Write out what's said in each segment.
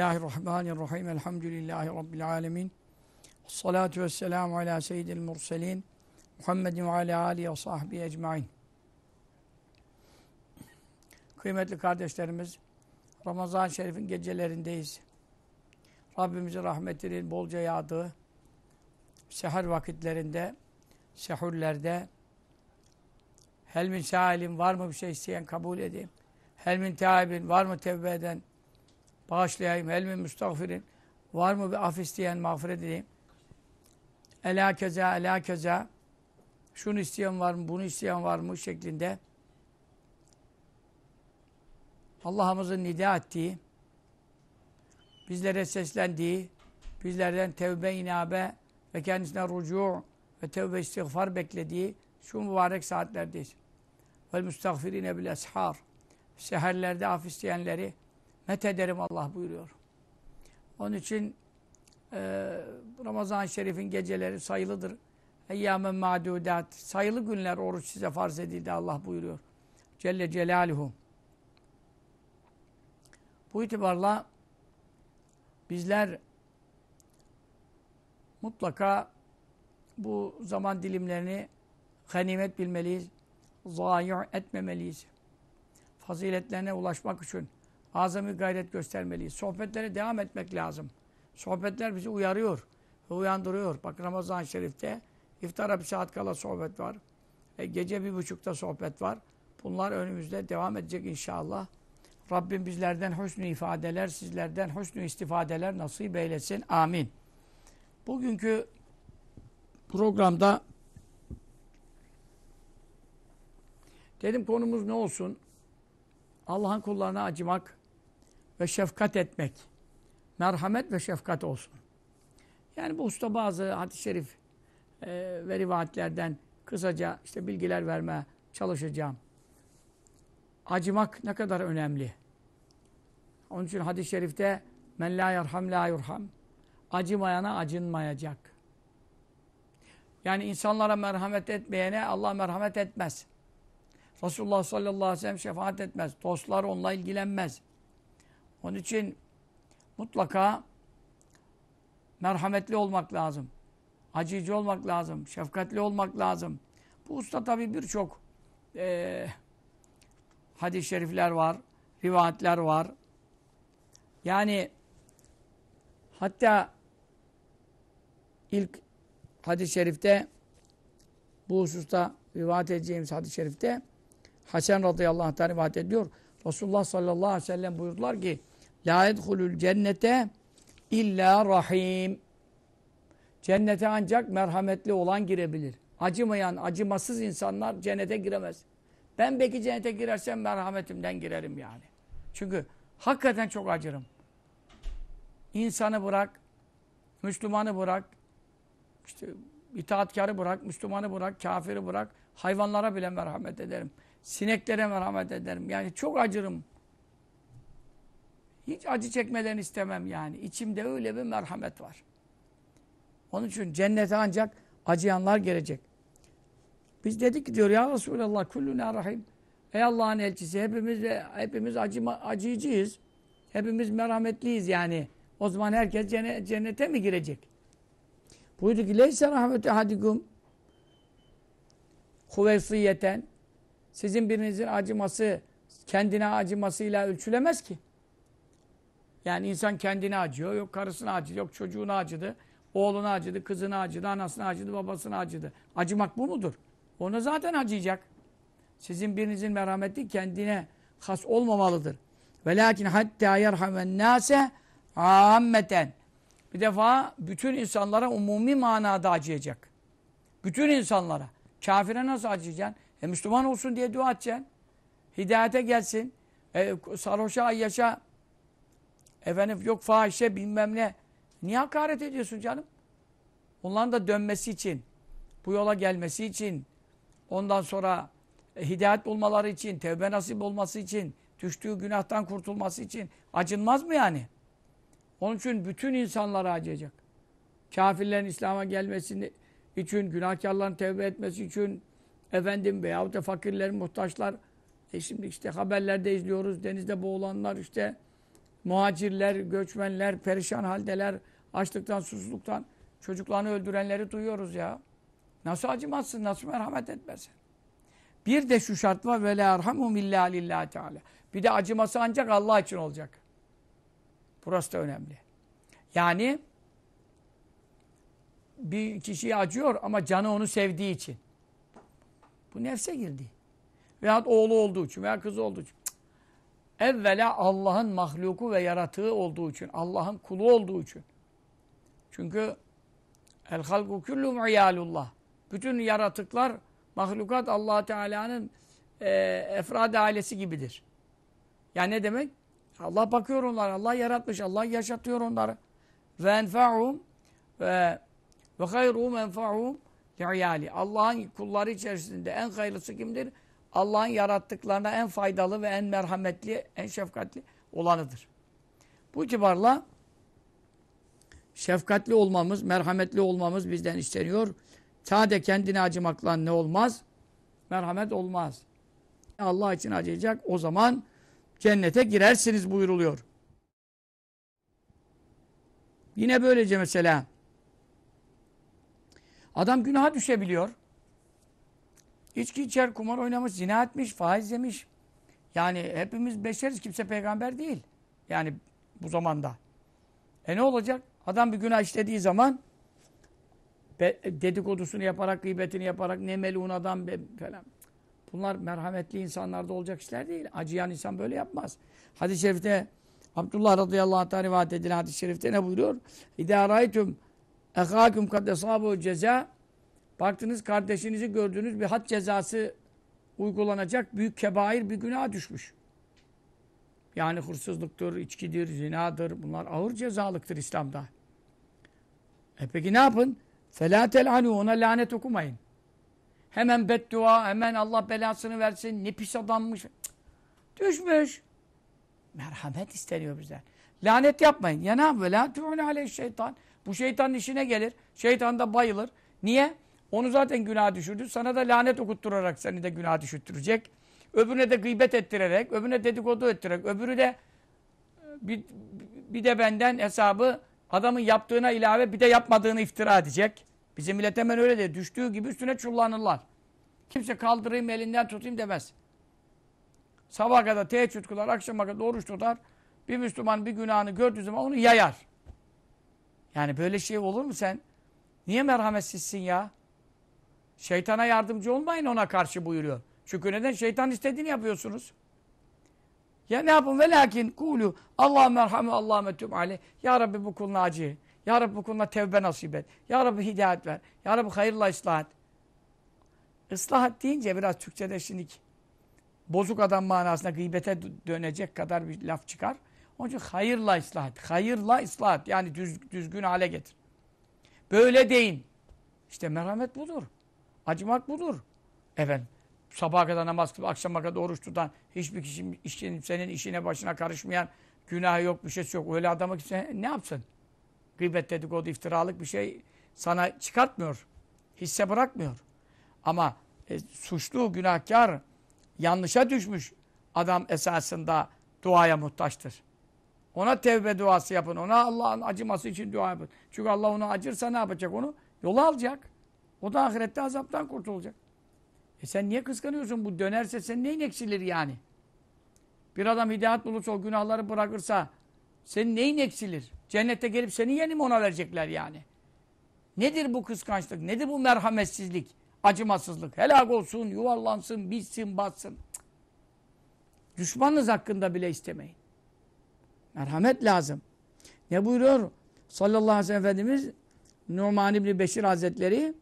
Bismillahirrahmanirrahim. Elhamdülillahi Rabbil alemin. Salatu vesselamu ala seyyidil murselin. Muhammedin ve ala alihi ve sahbihi ecmain. Kıymetli kardeşlerimiz, Ramazan-ı Şerif'in gecelerindeyiz. Rabbimizin rahmetinin bolca yağdığı seher vakitlerinde, sehurlerde hel min sâilim var mı bir şey isteyen kabul edeyim. Hel min tâibin var mı tevbe eden bağışlayayım. Hel min müstağfirin var mı bir af isteyen mağfiret edeyim. Ela keza, ela keza şunu isteyen var mı, bunu isteyen var mı şeklinde Allah'ımızın nida ettiği, bizlere seslendiği, bizlerden tevbe inabe ve kendisine rucu ve tevbe istiğfar beklediği şu mübarek saatlerdeyiz. Vel müstagfirine bil eshar. Seherlerde af isteyenleri met ederim Allah buyuruyor. Onun için e, Ramazan-ı Şerif'in geceleri sayılıdır. Eyyâmen ma'dudat. Sayılı günler oruç size farz edildi Allah buyuruyor. Celle Celaluhu. Bu itibarla bizler mutlaka bu zaman dilimlerini ganimet bilmeliyiz. Zayi' etmemeliyiz. Faziletlerine ulaşmak için azami gayret göstermeliyiz. Sohbetlere devam etmek lazım. Sohbetler bizi uyarıyor uyandırıyor. Bak Ramazan-ı Şerif'te iftara bir saat kala sohbet var. E, gece bir buçukta sohbet var. Bunlar önümüzde devam edecek inşallah. Rabbim bizlerden husnü ifadeler, sizlerden husnü istifadeler nasip eylesin. Amin. Bugünkü programda dedim konumuz ne olsun? Allah'ın kullarına acımak ve şefkat etmek. Merhamet ve şefkat olsun. Yani bu usta bazı hadis-i şerif e, ve rivayetlerden kısaca işte bilgiler vermeye çalışacağım. Acımak ne kadar önemli. Onun için hadis-i şerifte men la yerham la yurham. Acımayana acınmayacak. Yani insanlara merhamet etmeyene Allah merhamet etmez. Resulullah sallallahu aleyhi ve sellem şefaat etmez. Dostlar onunla ilgilenmez. Onun için mutlaka merhametli olmak lazım. Acıcı olmak lazım. Şefkatli olmak lazım. Bu usta tabi birçok e, hadis-i şerifler var. Rivayetler var. Yani hatta ilk hadis-i şerifte bu hususta rivayet edeceğimiz hadis-i şerifte Hasan radıyallahu anh'tan rivayet ediyor. Resulullah sallallahu aleyhi ve sellem buyurdular ki La edhulul cennete illa rahim. Cennete ancak merhametli olan girebilir. Acımayan, acımasız insanlar cennete giremez. Ben belki cennete girersem merhametimden girerim yani. Çünkü hakikaten çok acırım. İnsanı bırak, Müslümanı bırak, işte itaatkarı bırak, Müslümanı bırak, kafiri bırak, hayvanlara bile merhamet ederim. Sineklere merhamet ederim. Yani çok acırım. Hiç acı çekmelerini istemem yani. İçimde öyle bir merhamet var. Onun için cennete ancak acıyanlar gelecek. Biz dedik ki diyor ya Resulallah kulluna rahim. Ey Allah'ın elçisi hepimiz hepimiz acıma, acıyıcıyız. Hepimiz merhametliyiz yani. O zaman herkes cennete mi girecek? Buyurdu ki leyse rahmetü hadikum huvesiyeten sizin birinizin acıması kendine acımasıyla ölçülemez ki. Yani insan kendine acıyor, yok karısına acıdı, yok çocuğuna acıdı, oğluna acıdı, kızına acıdı, anasına acıdı, babasına acıdı. Acımak bu mudur? Ona zaten acıyacak. Sizin birinizin merhameti kendine has olmamalıdır. Velakin hatta yerhamen nase ammeten. Bir defa bütün insanlara umumi manada acıyacak. Bütün insanlara. Kafire nasıl acıyacaksın? E Müslüman olsun diye dua edeceksin. Hidayete gelsin. E, sarhoşa, yaşa. Efendim yok fahişe bilmem ne. Niye hakaret ediyorsun canım? Onların da dönmesi için, bu yola gelmesi için, ondan sonra e, hidayet bulmaları için, tevbe nasip olması için, düştüğü günahtan kurtulması için acınmaz mı yani? Onun için bütün insanlara acıyacak. Kafirlerin İslam'a gelmesi için, günahkarların tevbe etmesi için, efendim veyahut da fakirlerin, muhtaçlar, e şimdi işte haberlerde izliyoruz, denizde boğulanlar işte muhacirler, göçmenler, perişan haldeler, açlıktan, susuzluktan çocuklarını öldürenleri duyuyoruz ya. Nasıl acımazsın, nasıl merhamet etmezsin? Bir de şu şart var ve la erhamhum illa lillahi teala. Bir de acıması ancak Allah için olacak. Burası da önemli. Yani bir kişiye acıyor ama canı onu sevdiği için. Bu nefse girdi. Veyahut oğlu olduğu için veya kızı olduğu için. Evvela Allah'ın mahluku ve yaratığı olduğu için. Allah'ın kulu olduğu için. Çünkü el halku kullu mu'yalullah. Bütün yaratıklar, mahlukat allah Teala'nın e, efrad ailesi gibidir. Yani ne demek? Allah bakıyor onlara. Allah yaratmış. Allah yaşatıyor onları. Ve enfa'hum ve ve hayruhum enfa'hum li'yali. Allah'ın kulları içerisinde en hayırlısı kimdir? Allah'ın yarattıklarına en faydalı ve en merhametli, en şefkatli olanıdır. Bu itibarla şefkatli olmamız, merhametli olmamız bizden isteniyor. Sade kendine acımakla ne olmaz? Merhamet olmaz. Allah için acıyacak. O zaman cennete girersiniz buyuruluyor. Yine böylece mesela adam günaha düşebiliyor. İçki içer, kumar oynamış, zina etmiş, faiz yemiş. Yani hepimiz beşeriz. Kimse peygamber değil. Yani bu zamanda. E ne olacak? Adam bir günah işlediği zaman dedikodusunu yaparak, gıybetini yaparak ne melun adam falan. Bunlar merhametli insanlarda olacak işler değil. Acıyan insan böyle yapmaz. Hadis-i şerifte Abdullah radıyallahu anh rivayet edilen hadis-i şerifte ne buyuruyor? İdâ râytum ehâküm kad esâbu ceza Baktınız kardeşinizi gördüğünüz bir had cezası uygulanacak büyük kebair bir günah düşmüş. Yani hırsızlıktır, içkidir, zinadır. Bunlar ağır cezalıktır İslam'da. E peki ne yapın? فَلَا تَلْعَنُوا Ona lanet okumayın. Hemen beddua, hemen Allah belasını versin. Ne pis adammış. Cık, düşmüş. Merhamet isteniyor bizden. Lanet yapmayın. Ya ne yapıyor? لَا تُعُنَ şeytan. Bu şeytanın işine gelir. Şeytan da bayılır. Niye? Onu zaten günah düşürdü. Sana da lanet okutturarak seni de günah düşürttürecek. Öbürüne de gıybet ettirerek, öbürüne dedikodu ettirerek, öbürü de bir, bir de benden hesabı adamın yaptığına ilave bir de yapmadığını iftira edecek. Bizim millet hemen öyle de düştüğü gibi üstüne çullanırlar. Kimse kaldırayım elinden tutayım demez. Sabah kadar teheccüd kılar, akşama kadar oruç tutar. Bir Müslüman bir günahını gördüğü zaman onu yayar. Yani böyle şey olur mu sen? Niye merhametsizsin ya? Şeytana yardımcı olmayın ona karşı buyuruyor. Çünkü neden? Şeytan istediğini yapıyorsunuz. Ya ne yapın? Ve lakin kulu Allah merhamu Allah metub aleyh. Ya Rabbi bu kuluna acı. Ya Rabbi bu kuluna tevbe nasip et. Ya Rabbi hidayet ver. Ya Rabbi hayırla ıslah et. Islah deyince biraz Türkçe'de şimdi bozuk adam manasında gıybete dönecek kadar bir laf çıkar. Onun için hayırla ıslah et. Hayırla ıslah et. Yani düz, düzgün hale getir. Böyle deyin. İşte merhamet budur. Acımak budur. Efendim, sabaha kadar namaz kılıp akşama kadar oruç tutan, hiçbir kişi işin, senin işine başına karışmayan, günah yok, bir şey yok. Öyle adamı kimse ne yapsın? Gıybet dedikodu, iftiralık bir şey sana çıkartmıyor. Hisse bırakmıyor. Ama e, suçlu, günahkar, yanlışa düşmüş adam esasında duaya muhtaçtır. Ona tevbe duası yapın. Ona Allah'ın acıması için dua yapın. Çünkü Allah onu acırsa ne yapacak onu? Yola alacak. O da ahirette azaptan kurtulacak. E sen niye kıskanıyorsun? Bu dönerse sen neyin eksilir yani? Bir adam hidayet bulursa o günahları bırakırsa senin neyin eksilir? Cennette gelip seni yeni mi ona verecekler yani? Nedir bu kıskançlık? Nedir bu merhametsizlik? Acımasızlık. Helak olsun, yuvarlansın, bitsin, batsın. Düşmanınız hakkında bile istemeyin. Merhamet lazım. Ne buyuruyor? Sallallahu aleyhi ve sellem Efendimiz Numan İbni Beşir Hazretleri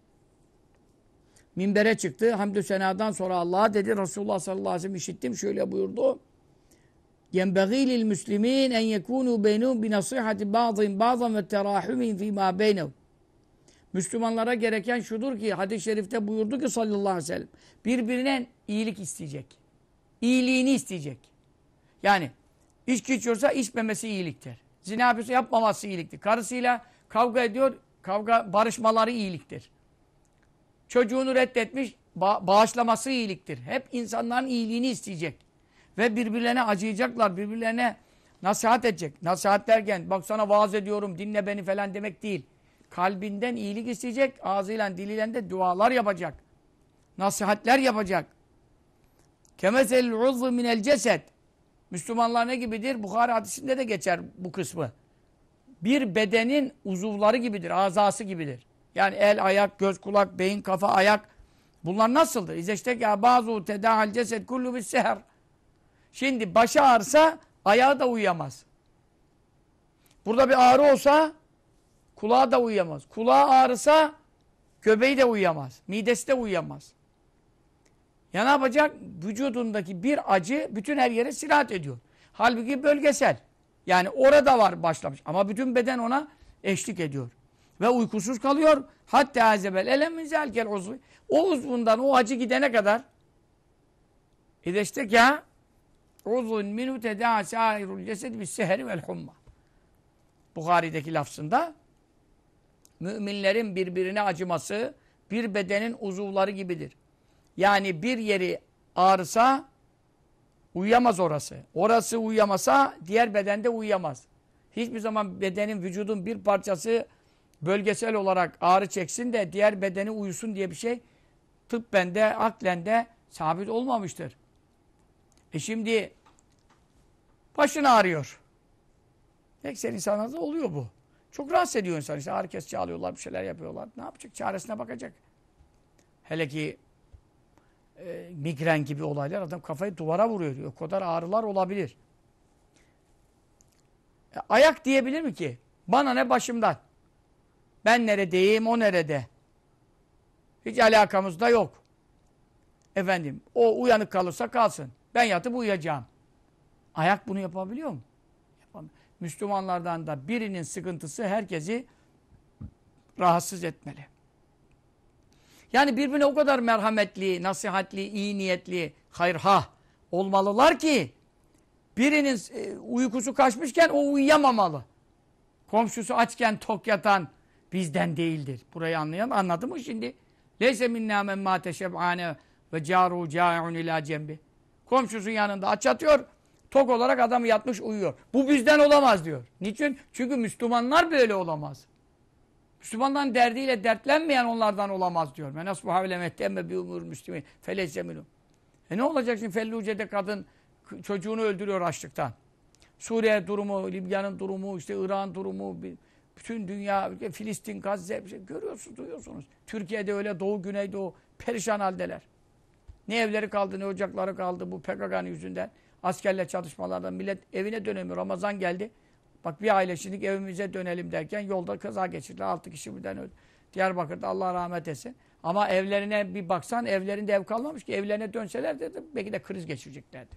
minbere çıktı. Hamdü senadan sonra Allah'a dedi. Resulullah sallallahu aleyhi ve sellem işittim. Şöyle buyurdu. يَنْبَغِي لِلْمُسْلِمِينَ اَنْ يَكُونُوا بَيْنُهُمْ بِنَصِيحَةِ بَعْضٍ بَعْضًا وَالتَّرَاحُمٍ فِي مَا بَيْنَهُمْ Müslümanlara gereken şudur ki hadis-i şerifte buyurdu ki sallallahu aleyhi ve sellem birbirine iyilik isteyecek. İyiliğini isteyecek. Yani içki içiyorsa içmemesi iyiliktir. Zina yapıyorsa yapmaması iyiliktir. Karısıyla kavga ediyor, kavga barışmaları iyiliktir. Çocuğunu reddetmiş, ba bağışlaması iyiliktir. Hep insanların iyiliğini isteyecek. Ve birbirlerine acıyacaklar, birbirlerine Nasihat edecek. Nasihat derken bak sana vaaz ediyorum dinle beni falan demek değil. Kalbinden iyilik isteyecek. Ağzıyla diliyle de dualar yapacak. Nasihatler yapacak. Kemesel uzvu minel ceset. Müslümanlar ne gibidir? Bukhari hadisinde de geçer bu kısmı. Bir bedenin uzuvları gibidir, azası gibidir. Yani el, ayak, göz, kulak, beyin, kafa, ayak. Bunlar nasıldır? İzeştek ya bazı tedahal ceset kullu bis seher. Şimdi başı ağrısa ayağı da uyuyamaz. Burada bir ağrı olsa kulağı da uyuyamaz. Kulağı ağrısa göbeği de uyuyamaz. Midesi de uyuyamaz. Ya ne yapacak? Vücudundaki bir acı bütün her yere sirahat ediyor. Halbuki bölgesel. Yani orada var başlamış. Ama bütün beden ona eşlik ediyor. Ve uykusuz kalıyor. Hatta azebel elem zelkel uzvi. O uzvundan o acı gidene kadar İdeştek ya uzvun minu tedâ sâirul cesed bis seheri vel humma. Bukhari'deki lafzında müminlerin birbirine acıması bir bedenin uzuvları gibidir. Yani bir yeri ağrısa uyuyamaz orası. Orası uyuyamasa diğer bedende uyuyamaz. Hiçbir zaman bedenin, vücudun bir parçası bölgesel olarak ağrı çeksin de diğer bedeni uyusun diye bir şey tıbbende, aklende sabit olmamıştır. E şimdi başın ağrıyor. Ekser insanlarda oluyor bu. Çok rahatsız ediyor insan. İşte ağrı kesici alıyorlar, bir şeyler yapıyorlar. Ne yapacak? Çaresine bakacak. Hele ki e, migren gibi olaylar adam kafayı duvara vuruyor. O kadar ağrılar olabilir. E, ayak diyebilir mi ki? Bana ne başımdan? Ben neredeyim, o nerede? Hiç alakamız da yok. Efendim, o uyanık kalırsa kalsın. Ben yatıp uyuyacağım. Ayak bunu yapabiliyor mu? Yapamıyor. Müslümanlardan da birinin sıkıntısı herkesi rahatsız etmeli. Yani birbirine o kadar merhametli, nasihatli, iyi niyetli, hayırha olmalılar ki birinin e, uykusu kaçmışken o uyuyamamalı. Komşusu açken tok yatan bizden değildir. Burayı anlayan anladı mı şimdi? Leyse minnâ men şeb'âne ve cârû câi'un ilâ cembi. Komşusun yanında aç yatıyor, tok olarak adam yatmış uyuyor. Bu bizden olamaz diyor. Niçin? Çünkü Müslümanlar böyle olamaz. Müslümanların derdiyle dertlenmeyen onlardan olamaz diyor. Men asbuha ve lemehtemme bi umur müslimin feleyse minum. E ne olacak şimdi Felluce'de kadın çocuğunu öldürüyor açlıktan. Suriye durumu, Libya'nın durumu, işte İran durumu, bütün dünya, Filistin, Gazze şey görüyorsunuz, duyuyorsunuz. Türkiye'de öyle Doğu, Güneydoğu perişan haldeler. Ne evleri kaldı, ne ocakları kaldı bu PKK'nın yüzünden. Askerle çatışmalardan millet evine dönemiyor. Ramazan geldi. Bak bir aile şimdi evimize dönelim derken yolda kaza geçirdiler. Altı kişi birden öldü. Diyarbakır'da Allah rahmet etsin. Ama evlerine bir baksan evlerinde ev kalmamış ki. Evlerine dönseler de belki de kriz geçireceklerdi.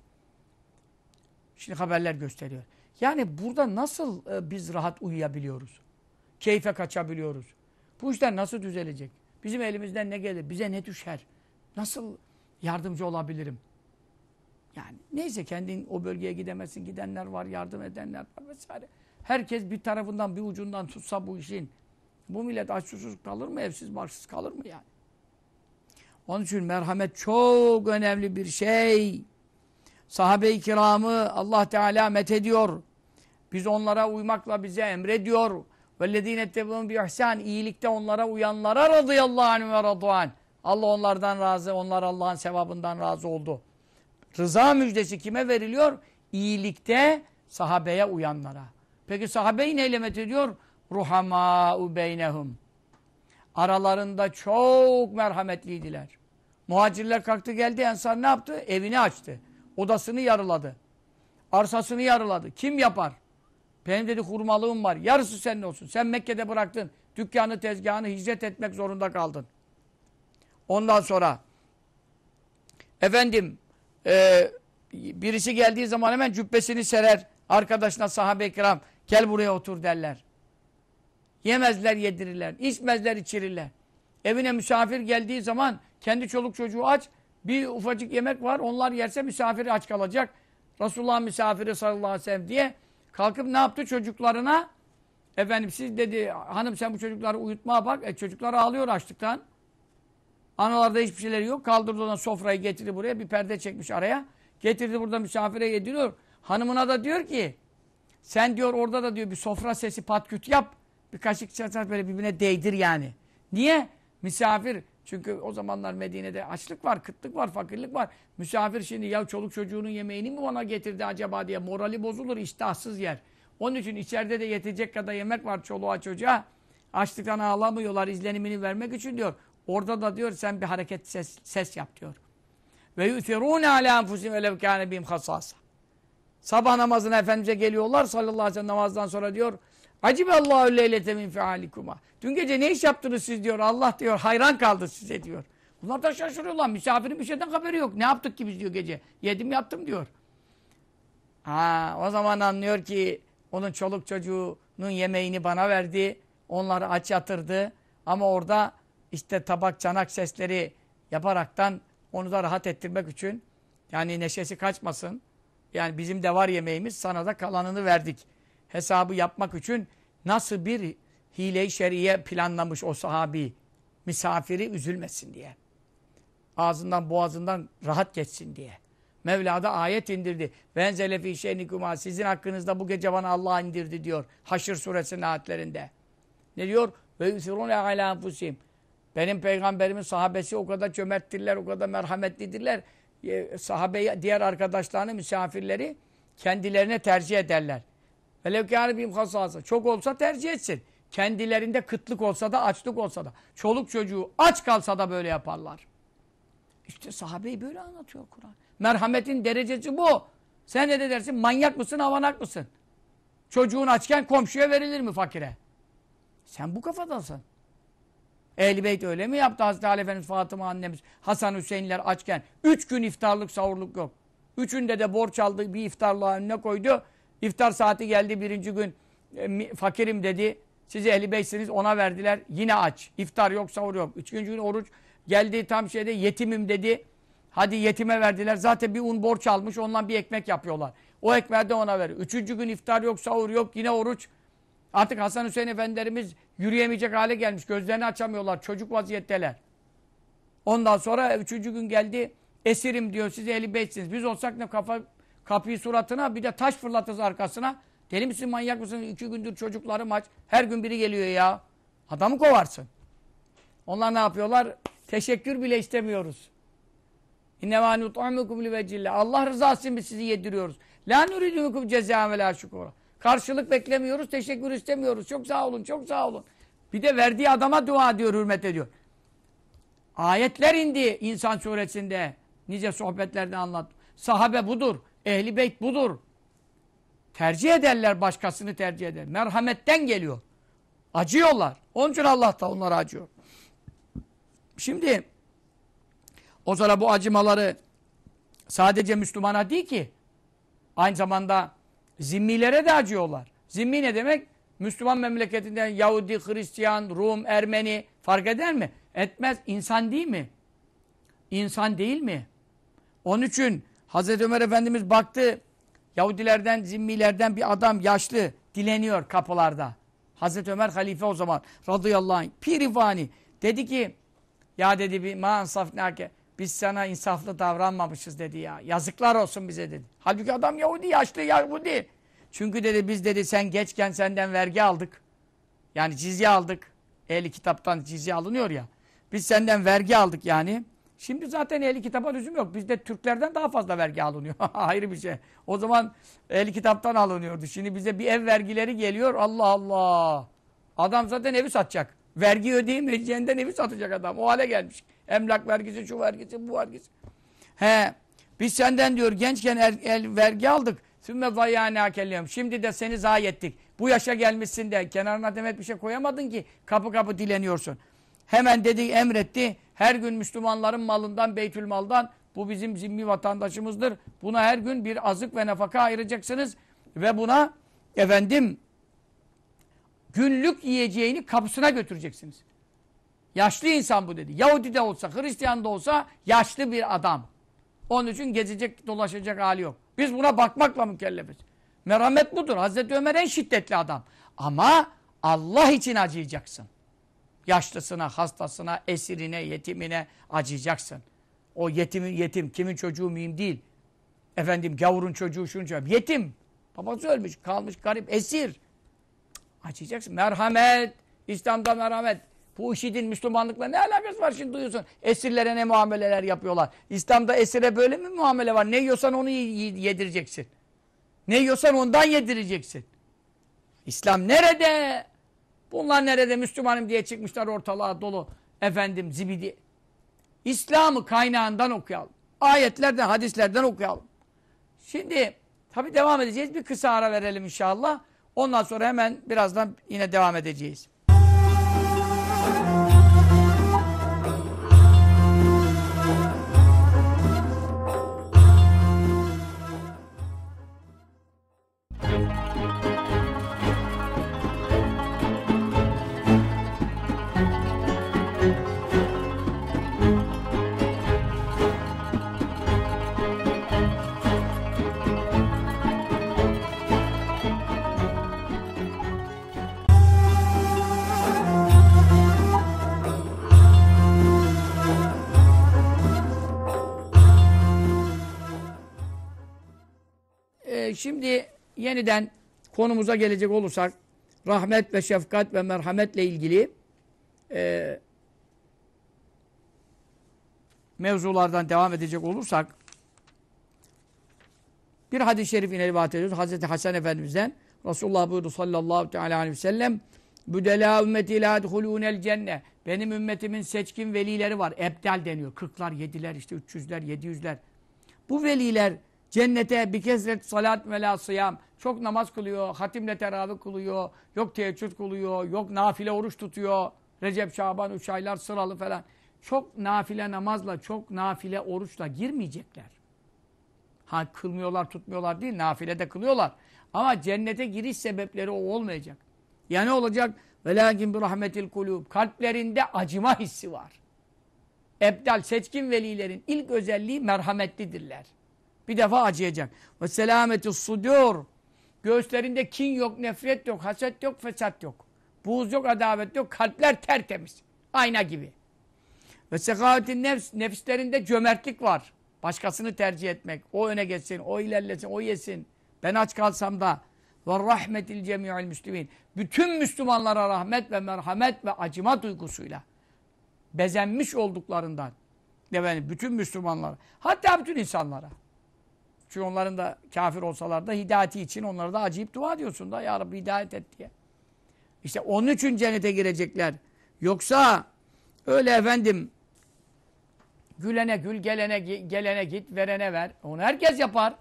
Şimdi haberler gösteriyor. Yani burada nasıl e, biz rahat uyuyabiliyoruz? Keyfe kaçabiliyoruz? Bu işler nasıl düzelecek? Bizim elimizden ne gelir? Bize ne düşer? Nasıl yardımcı olabilirim? Yani neyse kendin o bölgeye gidemezsin. Gidenler var, yardım edenler var vesaire. Herkes bir tarafından bir ucundan tutsa bu işin. Bu millet aç susuz kalır mı? Evsiz barksız kalır mı yani? Onun için merhamet çok önemli bir şey. Sahabe-i kiramı Allah Teala met ediyor. Biz onlara uymakla bize emrediyor. وَالَّذ۪ينَ اتَّبُونَ بِيُحْسَانِ İyilikte onlara uyanlara radıyallahu anh ve raduan. Allah onlardan razı, onlar Allah'ın sevabından razı oldu. Rıza müjdesi kime veriliyor? İyilikte sahabeye uyanlara. Peki sahabeyi neyle met ediyor? Ruhamâ'u beynehum. Aralarında çok merhametliydiler. Muhacirler kalktı geldi, Ensar ne yaptı? Evini açtı. Odasını yarıladı. Arsasını yarıladı. Kim yapar? Benim dedi hurmalığım var. Yarısı senin olsun. Sen Mekke'de bıraktın. Dükkanı, tezgahını hicret etmek zorunda kaldın. Ondan sonra efendim e, birisi geldiği zaman hemen cübbesini serer. Arkadaşına sahabe-i gel buraya otur derler. Yemezler yedirirler. içmezler içirirler. Evine misafir geldiği zaman kendi çoluk çocuğu aç. Bir ufacık yemek var. Onlar yerse misafiri aç kalacak. Resulullah misafiri sallallahu aleyhi ve sellem diye kalkıp ne yaptı çocuklarına? Efendim siz dedi hanım sen bu çocukları uyutmaya bak. E çocuklar ağlıyor açlıktan. Analarda hiçbir şeyleri yok. Kaldırdı ona sofrayı getirdi buraya. Bir perde çekmiş araya. Getirdi burada misafire yediriyor. Hanımına da diyor ki Sen diyor orada da diyor bir sofra sesi patküt yap. Bir kaşık çatal böyle birbirine değdir yani. Niye? Misafir. Çünkü o zamanlar Medine'de açlık var, kıtlık var, fakirlik var. Misafir şimdi ya çoluk çocuğunun yemeğini mi bana getirdi acaba diye morali bozulur, iştahsız yer. Onun için içeride de yetecek kadar yemek var çoluğa çocuğa. Açlıktan ağlamıyorlar izlenimini vermek için diyor. Orada da diyor sen bir hareket ses, ses yap diyor. Ve yu'thirûne alâ enfusihim velev kâne bihim hasâsa. Sabah namazına Efendimiz'e geliyorlar sallallahu aleyhi ve sellem namazdan sonra diyor. Aciballahü leylete min fealikuma. Dün gece ne iş yaptınız siz diyor. Allah diyor hayran kaldı size diyor. Bunlar da şaşırıyorlar. Misafirin bir şeyden haberi yok. Ne yaptık ki biz diyor gece. Yedim yattım diyor. Ha, o zaman anlıyor ki onun çoluk çocuğunun yemeğini bana verdi. Onları aç yatırdı. Ama orada işte tabak çanak sesleri yaparaktan onu da rahat ettirmek için yani neşesi kaçmasın. Yani bizim de var yemeğimiz sana da kalanını verdik. Hesabı yapmak için nasıl bir hile-i şeriye planlamış o sahabi. Misafiri üzülmesin diye. Ağzından boğazından rahat geçsin diye. Mevla da ayet indirdi. Benzele fî şeynikuma. Sizin hakkınızda bu gece bana Allah indirdi diyor. Haşr suresinin ayetlerinde. Ne diyor? Ve yusirûne alâ enfusihim. Benim peygamberimin sahabesi o kadar cömerttirler, o kadar merhametlidirler. Sahabe, diğer arkadaşlarını, misafirleri kendilerine tercih ederler. Velev kâne bihim hasâsa. Çok olsa tercih etsin. Kendilerinde kıtlık olsa da, açlık olsa da. Çoluk çocuğu aç kalsa da böyle yaparlar. İşte sahabeyi böyle anlatıyor Kur'an. Merhametin derecesi bu. Sen ne de dersin? Manyak mısın, avanak mısın? Çocuğun açken komşuya verilir mi fakire? Sen bu kafadasın. Ehl-i Beyt öyle mi yaptı? Hazreti Ali Efendimiz, Fatıma annemiz, Hasan Hüseyinler açken. Üç gün iftarlık, savurluk yok. Üçünde de borç aldı, bir iftarlığa önüne koydu. İftar saati geldi birinci gün. E, fakirim dedi. Siz Ehl-i Beytsiniz ona verdiler. Yine aç. İftar yok, savur yok. Üçüncü gün oruç. Geldi tam şeyde yetimim dedi. Hadi yetime verdiler. Zaten bir un borç almış. Ondan bir ekmek yapıyorlar. O ekmeği de ona veriyor. Üçüncü gün iftar yok, savur yok. Yine oruç. Artık Hasan Hüseyin Efendilerimiz yürüyemeyecek hale gelmiş. Gözlerini açamıyorlar. Çocuk vaziyetteler. Ondan sonra üçüncü gün geldi. Esirim diyor. Siz eli beytsiniz. Biz olsak ne kafa kapıyı suratına bir de taş fırlatırız arkasına. Deli misin manyak mısın? İki gündür çocuklarım aç. Her gün biri geliyor ya. Adamı kovarsın. Onlar ne yapıyorlar? Teşekkür bile istemiyoruz. İnnemâ nut'amukum livecillah. Allah rızası için biz sizi yediriyoruz. La nuridukum cezâen ve la şükura. Karşılık beklemiyoruz, teşekkür istemiyoruz. Çok sağ olun, çok sağ olun. Bir de verdiği adama dua ediyor, hürmet ediyor. Ayetler indi İnsan suresinde. Nice sohbetlerde anlat. Sahabe budur. Ehli beyt budur. Tercih ederler başkasını tercih eder. Merhametten geliyor. Acıyorlar. Onun için Allah da onlara acıyor. Şimdi o sonra bu acımaları sadece Müslümana değil ki aynı zamanda zimmilere de acıyorlar. Zimmi ne demek? Müslüman memleketinden Yahudi, Hristiyan, Rum, Ermeni fark eder mi? Etmez. İnsan değil mi? İnsan değil mi? Onun için Hazreti Ömer Efendimiz baktı Yahudilerden, zimmilerden bir adam yaşlı dileniyor kapılarda. Hazreti Ömer halife o zaman radıyallahu anh. Pirifani dedi ki ya dedi bir ma ansafnake biz sana insaflı davranmamışız dedi ya. Yazıklar olsun bize dedi. Halbuki adam Yahudi, yaşlı Yahudi. Çünkü dedi biz dedi sen geçken senden vergi aldık. Yani cizye aldık. Ehli kitaptan cizye alınıyor ya. Biz senden vergi aldık yani. Şimdi zaten ehli kitaba lüzum yok. Bizde Türklerden daha fazla vergi alınıyor. Ayrı bir şey. O zaman ehli kitaptan alınıyordu. Şimdi bize bir ev vergileri geliyor. Allah Allah. Adam zaten evi satacak. Vergi ödeyemeyeceğinden evi satacak adam. O hale gelmiş. Emlak vergisi, şu vergisi, bu vergisi. He. Biz senden diyor gençken el, el vergi aldık. Sümme zayyâne kellem. Şimdi de seni zayi ettik. Bu yaşa gelmişsin de kenarına demet bir şey koyamadın ki kapı kapı dileniyorsun. Hemen dedi emretti. Her gün Müslümanların malından, Beytülmal'dan bu bizim zimmi vatandaşımızdır. Buna her gün bir azık ve nafaka ayıracaksınız ve buna efendim günlük yiyeceğini kapısına götüreceksiniz. Yaşlı insan bu dedi. Yahudi de olsa, Hristiyan da olsa yaşlı bir adam. Onun için gezecek, dolaşacak hali yok. Biz buna bakmakla mükellefiz. Merhamet budur. Hazreti Ömer en şiddetli adam. Ama Allah için acıyacaksın. Yaşlısına, hastasına, esirine, yetimine acıyacaksın. O yetim, yetim kimin çocuğu mühim değil. Efendim gavurun çocuğu şunun çocuğu. Yetim. Babası ölmüş, kalmış garip, esir. Açacaksın. Merhamet. İslam'da merhamet. Bu işidin Müslümanlıkla ne alakası var şimdi duyuyorsun. Esirlere ne muameleler yapıyorlar. İslam'da esire böyle mi muamele var? Ne yiyorsan onu yedireceksin. Ne yiyorsan ondan yedireceksin. İslam nerede? Bunlar nerede? Müslümanım diye çıkmışlar ortalığa dolu. Efendim zibidi. İslam'ı kaynağından okuyalım. Ayetlerden, hadislerden okuyalım. Şimdi tabi devam edeceğiz. Bir kısa ara verelim inşallah. Ondan sonra hemen birazdan yine devam edeceğiz. Şimdi yeniden konumuza gelecek olursak rahmet ve şefkat ve merhametle ilgili e, mevzulardan devam edecek olursak bir hadis-i şerif yine rivayet ediyoruz. Hazreti Hasan Efendimiz'den Resulullah buyurdu sallallahu aleyhi ve sellem Büdelâ ümmeti lâ edhulûnel cenne Benim ümmetimin seçkin velileri var. Ebdal deniyor. Kırklar, yediler, işte 300'ler, 700'ler. Bu veliler Cennete bir kezret salat ve la sıyam. Çok namaz kılıyor, hatimle teravih kılıyor, yok teheccüd kılıyor, yok nafile oruç tutuyor. Recep, Şaban, üç aylar sıralı falan. Çok nafile namazla, çok nafile oruçla girmeyecekler. Ha kılmıyorlar, tutmuyorlar değil, nafile de kılıyorlar. Ama cennete giriş sebepleri o olmayacak. Ya ne olacak? Velakin bir rahmetil kulub. Kalplerinde acıma hissi var. Ebdal, seçkin velilerin ilk özelliği merhametlidirler. Bir defa acıyacak. Ve selametus sudur. Göğüslerinde kin yok, nefret yok, haset yok, fesat yok. Buğz yok, adavet yok. Kalpler tertemiz. Ayna gibi. Ve sekavetin nefs, nefislerinde cömertlik var. Başkasını tercih etmek. O öne geçsin, o ilerlesin, o yesin. Ben aç kalsam da ve rahmetil cemi'il müslimin. Bütün Müslümanlara rahmet ve merhamet ve acıma duygusuyla bezenmiş olduklarından efendim, bütün Müslümanlara hatta bütün insanlara çünkü onların da kafir olsalar da hidayeti için onlara da acıyıp dua ediyorsun da ya Rabbi hidayet et diye. İşte onun için cennete girecekler. Yoksa öyle efendim gülene gül, gelene gelene git, verene ver. Onu herkes yapar.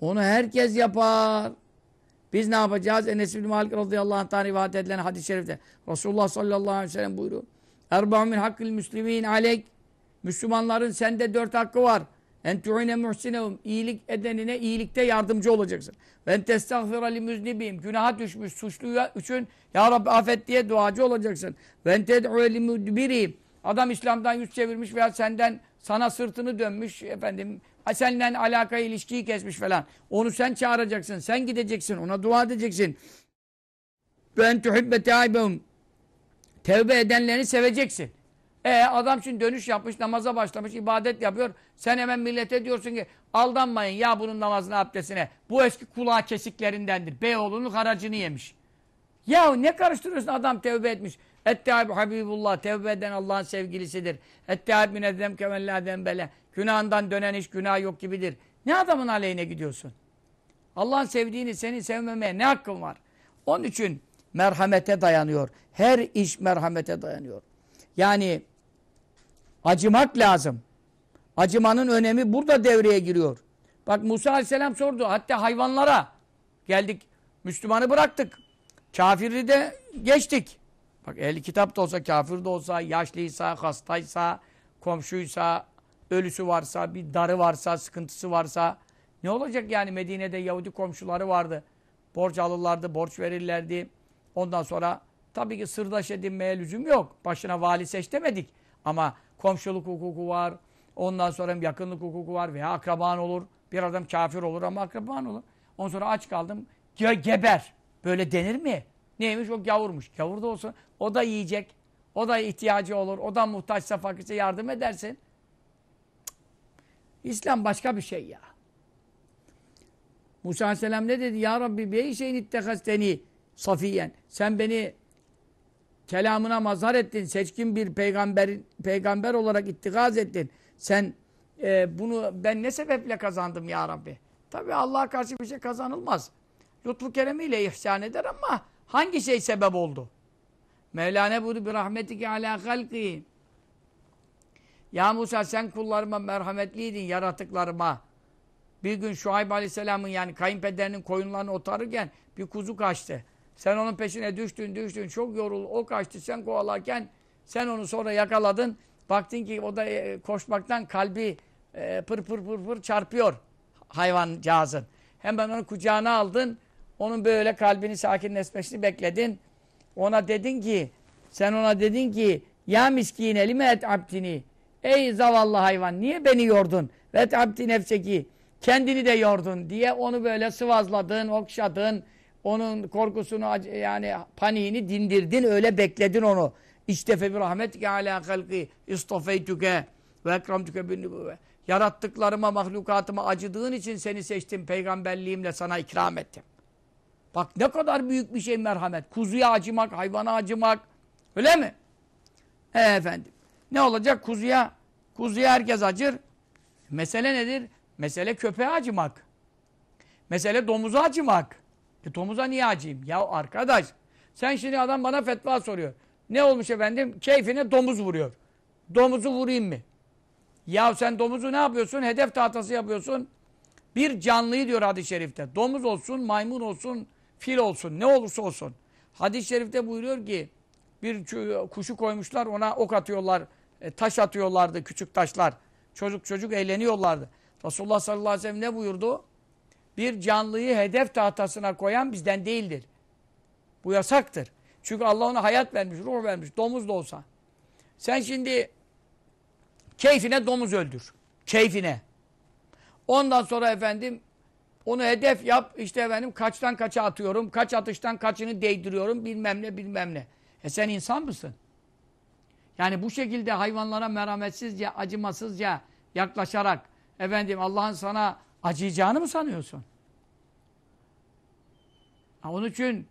Onu herkes yapar. Biz ne yapacağız? Enes bin Malik radıyallahu anh'tan rivayet edilen hadis-i şerifte Resulullah sallallahu aleyhi ve sellem buyuruyor. Erba'u min hakkil müslimin aleyk Müslümanların sende dört hakkı var. En tu'ine muhsinehum. iyilik edenine iyilikte yardımcı olacaksın. Ve testagfira li müznibim. Günaha düşmüş suçluya için Ya Rabbi affet diye duacı olacaksın. Ve ted'u li mudbiri. Adam İslam'dan yüz çevirmiş veya senden sana sırtını dönmüş efendim seninle alakayı ilişkiyi kesmiş falan. Onu sen çağıracaksın. Sen gideceksin. Ona dua edeceksin. Ben tuhibbe taibehum. Tevbe edenlerini seveceksin. E adam şimdi dönüş yapmış, namaza başlamış, ibadet yapıyor. Sen hemen millete diyorsun ki aldanmayın ya bunun namazına, abdestine. Bu eski kulağı kesiklerindendir. Beyoğlu'nun haracını yemiş. Ya ne karıştırıyorsun adam tevbe etmiş. Etteib Habibullah, tevbe eden Allah'ın sevgilisidir. Etteib münezzem kemellâden bele. Günahından dönen iş günah yok gibidir. Ne adamın aleyhine gidiyorsun? Allah'ın sevdiğini seni sevmemeye ne hakkın var? Onun için merhamete dayanıyor. Her iş merhamete dayanıyor. Yani Acımak lazım. Acımanın önemi burada devreye giriyor. Bak Musa Aleyhisselam sordu. Hatta hayvanlara geldik. Müslümanı bıraktık. Kafiri de geçtik. Bak ehli kitap da olsa, kafir de olsa, yaşlıysa, hastaysa, komşuysa, ölüsü varsa, bir darı varsa, sıkıntısı varsa ne olacak yani Medine'de Yahudi komşuları vardı. Borç alırlardı, borç verirlerdi. Ondan sonra tabii ki sırdaş edinmeye lüzum yok. Başına vali seç demedik. Ama komşuluk hukuku var. Ondan sonra yakınlık hukuku var veya akraban olur. Bir adam kafir olur ama akraban olur. Ondan sonra aç kaldım. Ge geber. Böyle denir mi? Neymiş o gavurmuş. Gavur da olsun. O da yiyecek. O da ihtiyacı olur. O da muhtaçsa fakirse yardım edersin. İslam başka bir şey ya. Musa Aleyhisselam ne dedi? Ya Rabbi bir şeyin ittehasteni safiyen. Sen beni kelamına mazhar ettin. Seçkin bir peygamber peygamber olarak ittikaz ettin. Sen e, bunu ben ne sebeple kazandım ya Rabbi? Tabi Allah'a karşı bir şey kazanılmaz. Lütfu keremiyle ihsan eder ama hangi şey sebep oldu? Mevlana buyurdu bir rahmetike ala halki. Ya Musa sen kullarıma merhametliydin yaratıklarıma. Bir gün Şuayb Aleyhisselam'ın yani kayınpederinin koyunlarını otarırken bir kuzu kaçtı. Sen onun peşine düştün düştün çok yorul o kaçtı sen kovalarken sen onu sonra yakaladın. Baktın ki o da e, koşmaktan kalbi e, pır pır pır pır çarpıyor hayvancağızın. Hemen onu kucağına aldın. Onun böyle kalbini sakinleşmesini bekledin. Ona dedin ki sen ona dedin ki ya miskine lime et abdini ey zavallı hayvan niye beni yordun ve abdi nefseki kendini de yordun diye onu böyle sıvazladın, okşadın. Onun korkusunu yani paniğini dindirdin, öyle bekledin onu. İşte fe bir rahmetike ala halki istofeytüke ve ekramtüke bin nübüvve. Yarattıklarıma, mahlukatıma acıdığın için seni seçtim, peygamberliğimle sana ikram ettim. Bak ne kadar büyük bir şey merhamet. Kuzuya acımak, hayvana acımak. Öyle mi? He efendim. Ne olacak kuzuya? Kuzuya herkes acır. Mesele nedir? Mesele köpeğe acımak. Mesele domuza acımak. E domuza niye acıyım? Ya arkadaş sen şimdi adam bana fetva soruyor. Ne olmuş efendim? Keyfine domuz vuruyor. Domuzu vurayım mı? Ya sen domuzu ne yapıyorsun? Hedef tahtası yapıyorsun. Bir canlıyı diyor hadis-i şerifte. Domuz olsun, maymun olsun, fil olsun, ne olursa olsun. Hadis-i şerifte buyuruyor ki bir kuşu koymuşlar ona ok atıyorlar, e, taş atıyorlardı küçük taşlar. Çocuk çocuk eğleniyorlardı. Resulullah sallallahu aleyhi ve sellem ne buyurdu? Bir canlıyı hedef tahtasına koyan bizden değildir. Bu yasaktır. Çünkü Allah ona hayat vermiş, ruh vermiş. Domuz da olsa. Sen şimdi keyfine domuz öldür. Keyfine. Ondan sonra efendim onu hedef yap. İşte efendim kaçtan kaça atıyorum. Kaç atıştan kaçını değdiriyorum. Bilmem ne bilmem ne. E sen insan mısın? Yani bu şekilde hayvanlara merhametsizce, acımasızca yaklaşarak efendim Allah'ın sana acıyacağını mı sanıyorsun? Ha, onun için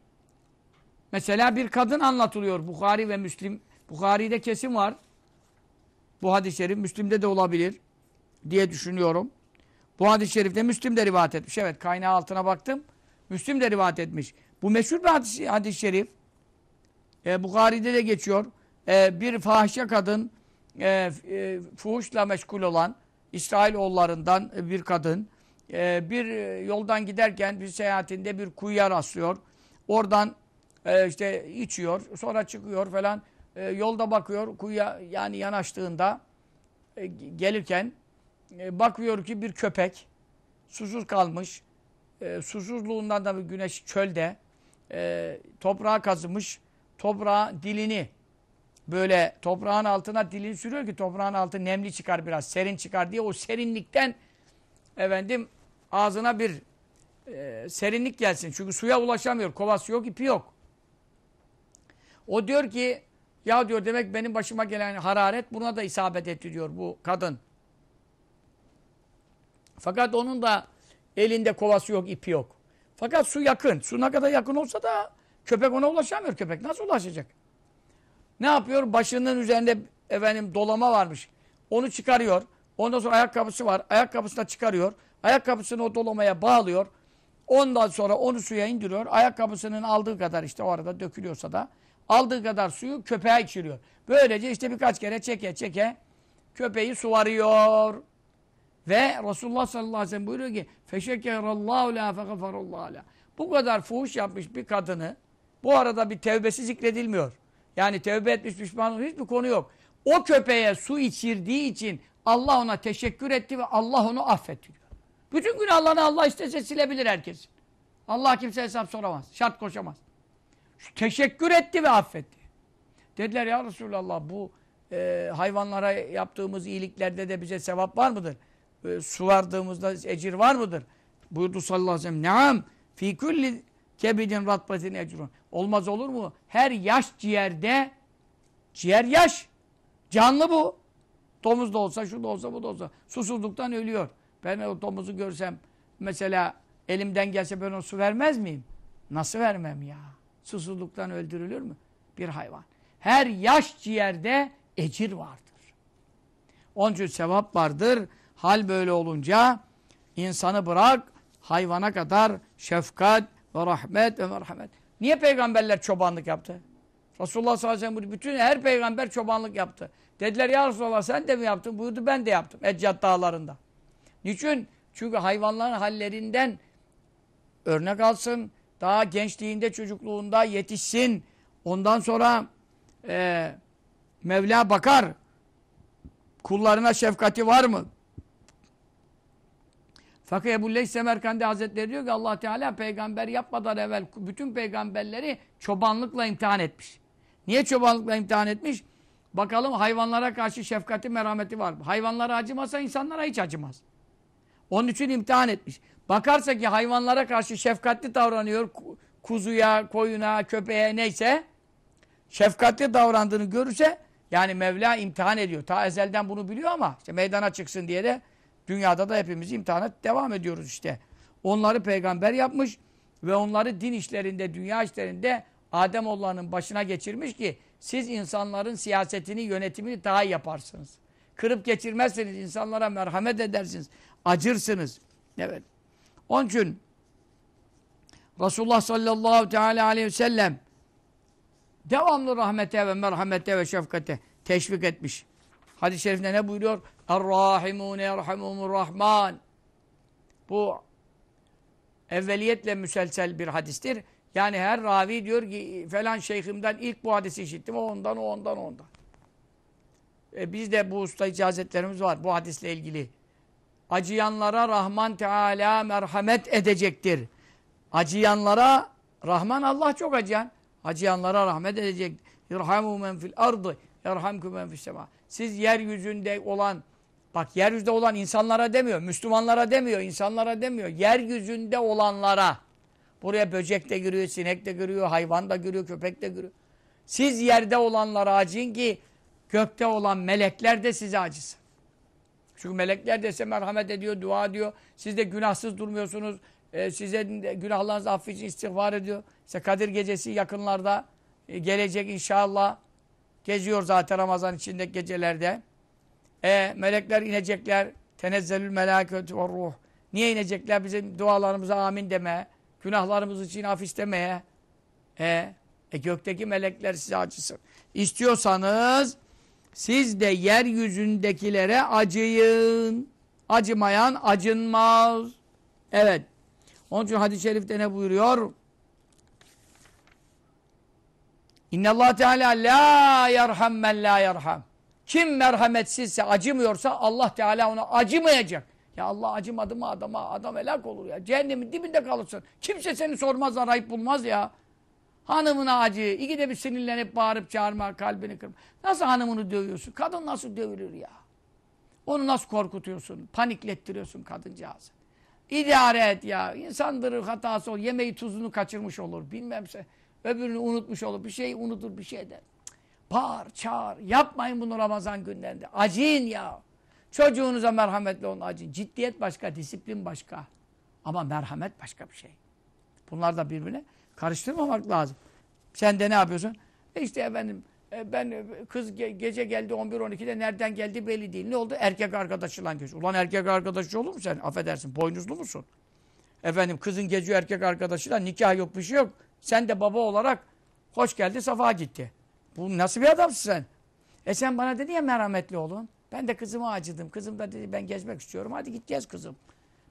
mesela bir kadın anlatılıyor Bukhari ve Müslim. Bukhari'de kesim var. Bu hadis-i şerif Müslim'de de olabilir diye düşünüyorum. Bu hadis-i şerifte Müslim de rivayet etmiş. Evet kaynağı altına baktım. Müslim de rivayet etmiş. Bu meşhur bir hadis-i hadis şerif. E, Bukhari'de de geçiyor. E, bir fahişe kadın e, e, fuhuşla meşgul olan İsrailoğullarından bir kadın e, bir yoldan giderken bir seyahatinde bir kuyuya rastlıyor. Oradan e, işte içiyor. Sonra çıkıyor falan. E, yolda bakıyor kuyuya yani yanaştığında e, gelirken e, bakıyor ki bir köpek susuz kalmış. E, susuzluğundan da bir güneş çölde e, toprağa kazımış. Toprağa dilini böyle toprağın altına dilini sürüyor ki toprağın altı nemli çıkar biraz, serin çıkar diye o serinlikten efendim ağzına bir e, serinlik gelsin. Çünkü suya ulaşamıyor. Kovası yok, ipi yok. O diyor ki ya diyor demek benim başıma gelen hararet buna da isabet etti diyor bu kadın. Fakat onun da elinde kovası yok, ipi yok. Fakat su yakın. Su ne kadar yakın olsa da köpek ona ulaşamıyor. Köpek nasıl ulaşacak? Ne yapıyor? Başının üzerinde efendim dolama varmış. Onu çıkarıyor. Ondan sonra ayakkabısı var. Ayakkabısını da çıkarıyor. Ayakkabısını o dolamaya bağlıyor. Ondan sonra onu suya indiriyor. Ayakkabısının aldığı kadar işte o arada dökülüyorsa da aldığı kadar suyu köpeğe içiriyor. Böylece işte birkaç kere çeke çeke köpeği suvarıyor. Ve Resulullah sallallahu aleyhi ve sellem buyuruyor ki feşekkerallahu la fegafarallahu la. Bu kadar fuhuş yapmış bir kadını bu arada bir tevbesi zikredilmiyor. Yani tevbe etmiş pişman olmuş hiçbir konu yok. O köpeğe su içirdiği için Allah ona teşekkür etti ve Allah onu affetti. Bütün günahlarını Allah istese silebilir herkes. Allah kimse hesap soramaz. Şart koşamaz. Teşekkür etti ve affetti. Dediler ya Resulallah bu e, hayvanlara yaptığımız iyiliklerde de bize sevap var mıdır? E, su vardığımızda ecir var mıdır? Buyurdu sallallahu aleyhi ve sellem. Naam. Fi kulli kebidin ratbetin ecrun. Olmaz olur mu? Her yaş ciğerde ciğer yaş. Canlı bu. Domuz da olsa, şu da olsa, bu da olsa. Susuzluktan ölüyor. Ben o domuzu görsem mesela Elimden gelse ben o su vermez miyim? Nasıl vermem ya? Susuzluktan öldürülür mü? Bir hayvan. Her yaş ciğerde ecir vardır. Onun için sevap vardır. Hal böyle olunca insanı bırak hayvana kadar şefkat ve rahmet ve merhamet. Niye peygamberler çobanlık yaptı? Resulullah sallallahu aleyhi ve sellem bütün her peygamber çobanlık yaptı. Dediler ya Resulallah sen de mi yaptın? Buyurdu ben de yaptım. Eccad dağlarında. Niçin? Çünkü hayvanların hallerinden örnek alsın. Daha gençliğinde, çocukluğunda yetişsin. Ondan sonra e, Mevla bakar. Kullarına şefkati var mı? Fakat Ebu Leys Semerkandi Hazretleri diyor ki allah Teala peygamber yapmadan evvel bütün peygamberleri çobanlıkla imtihan etmiş. Niye çobanlıkla imtihan etmiş? Bakalım hayvanlara karşı şefkati, merhameti var mı? Hayvanlara acımasa insanlara hiç acımaz. Onun için imtihan etmiş. Bakarsa ki hayvanlara karşı şefkatli davranıyor, kuzuya, koyuna, köpeğe neyse, şefkatli davrandığını görürse, yani Mevla imtihan ediyor. Ta ezelden bunu biliyor ama işte meydana çıksın diye de dünyada da hepimiz imtihana devam ediyoruz işte. Onları peygamber yapmış ve onları din işlerinde, dünya işlerinde Ademoğullarının başına geçirmiş ki siz insanların siyasetini, yönetimini daha iyi yaparsınız. Kırıp geçirmezseniz, insanlara merhamet edersiniz, acırsınız. Evet. Onun için Resulullah sallallahu teala aleyhi ve sellem devamlı rahmete ve merhamete ve şefkate teşvik etmiş. Hadis-i şerifte ne buyuruyor? Er-Rahimune yerhamumur Rahman. Bu evveliyetle müselsel bir hadistir. Yani her ravi diyor ki falan şeyhimden ilk bu hadisi işittim. O ondan, o ondan, o ondan. E biz de bu usta icazetlerimiz var bu hadisle ilgili. Acıyanlara Rahman Teala merhamet edecektir. Acıyanlara Rahman Allah çok acıyan. Acıyanlara rahmet edecek. İrhamu men fil ardı yerhamkum men fis sema. Siz yeryüzünde olan bak yeryüzünde olan insanlara demiyor, Müslümanlara demiyor, insanlara demiyor. Yeryüzünde olanlara Buraya böcek de giriyor, sinek de giriyor, hayvan da giriyor, köpek de giriyor. Siz yerde olanlara acıyın ki gökte olan melekler de size acısın. Çünkü melekler de size merhamet ediyor, dua ediyor. Siz de günahsız durmuyorsunuz. Ee, size günahlarınızı affı için istiğfar ediyor. İşte Kadir Gecesi yakınlarda e, gelecek inşallah. Geziyor zaten Ramazan içindeki gecelerde. E, melekler inecekler. Tenezzelül melâketü ve ruh. Niye inecekler? Bizim dualarımıza amin deme. Günahlarımız için af istemeye. E, e gökteki melekler size acısın. İstiyorsanız siz de yeryüzündekilere acıyın. Acımayan acınmaz. Evet. Onun için hadis-i şerifte ne buyuruyor? Allah Teala la yerham men la yerham. Kim merhametsizse, acımıyorsa Allah Teala ona acımayacak. Ya Allah acımadı mı adama? Adam helak olur ya. Cehennemin dibinde kalırsın. Kimse seni sormaz, arayıp bulmaz ya. Hanımına acı. İki bir sinirlenip bağırıp çağırma, kalbini kırma. Nasıl hanımını dövüyorsun? Kadın nasıl dövülür ya? Onu nasıl korkutuyorsun? Paniklettiriyorsun kadıncağızı. İdare et ya. İnsandır hatası olur. Yemeği tuzunu kaçırmış olur. Bilmemse. Öbürünü unutmuş olur. Bir şey unutur, bir şey der. Bağır, çağır. Yapmayın bunu Ramazan günlerinde. Acıyın ya. Çocuğunuza merhametli olun acın. Ciddiyet başka, disiplin başka. Ama merhamet başka bir şey. Bunlar da birbirine karıştırmamak lazım. Sen de ne yapıyorsun? E işte efendim e, ben e, kız ge gece geldi 11-12'de nereden geldi belli değil. Ne oldu? Erkek arkadaşıyla geç. Ulan erkek arkadaşı olur mu sen? Affedersin boynuzlu musun? Efendim kızın gece erkek arkadaşıyla nikah yok bir şey yok. Sen de baba olarak hoş geldi safa gitti. Bu nasıl bir adamsın sen? E sen bana dedi ya merhametli olun. Ben de kızıma acıdım. Kızım da dedi ben gezmek istiyorum. Hadi gideceğiz kızım.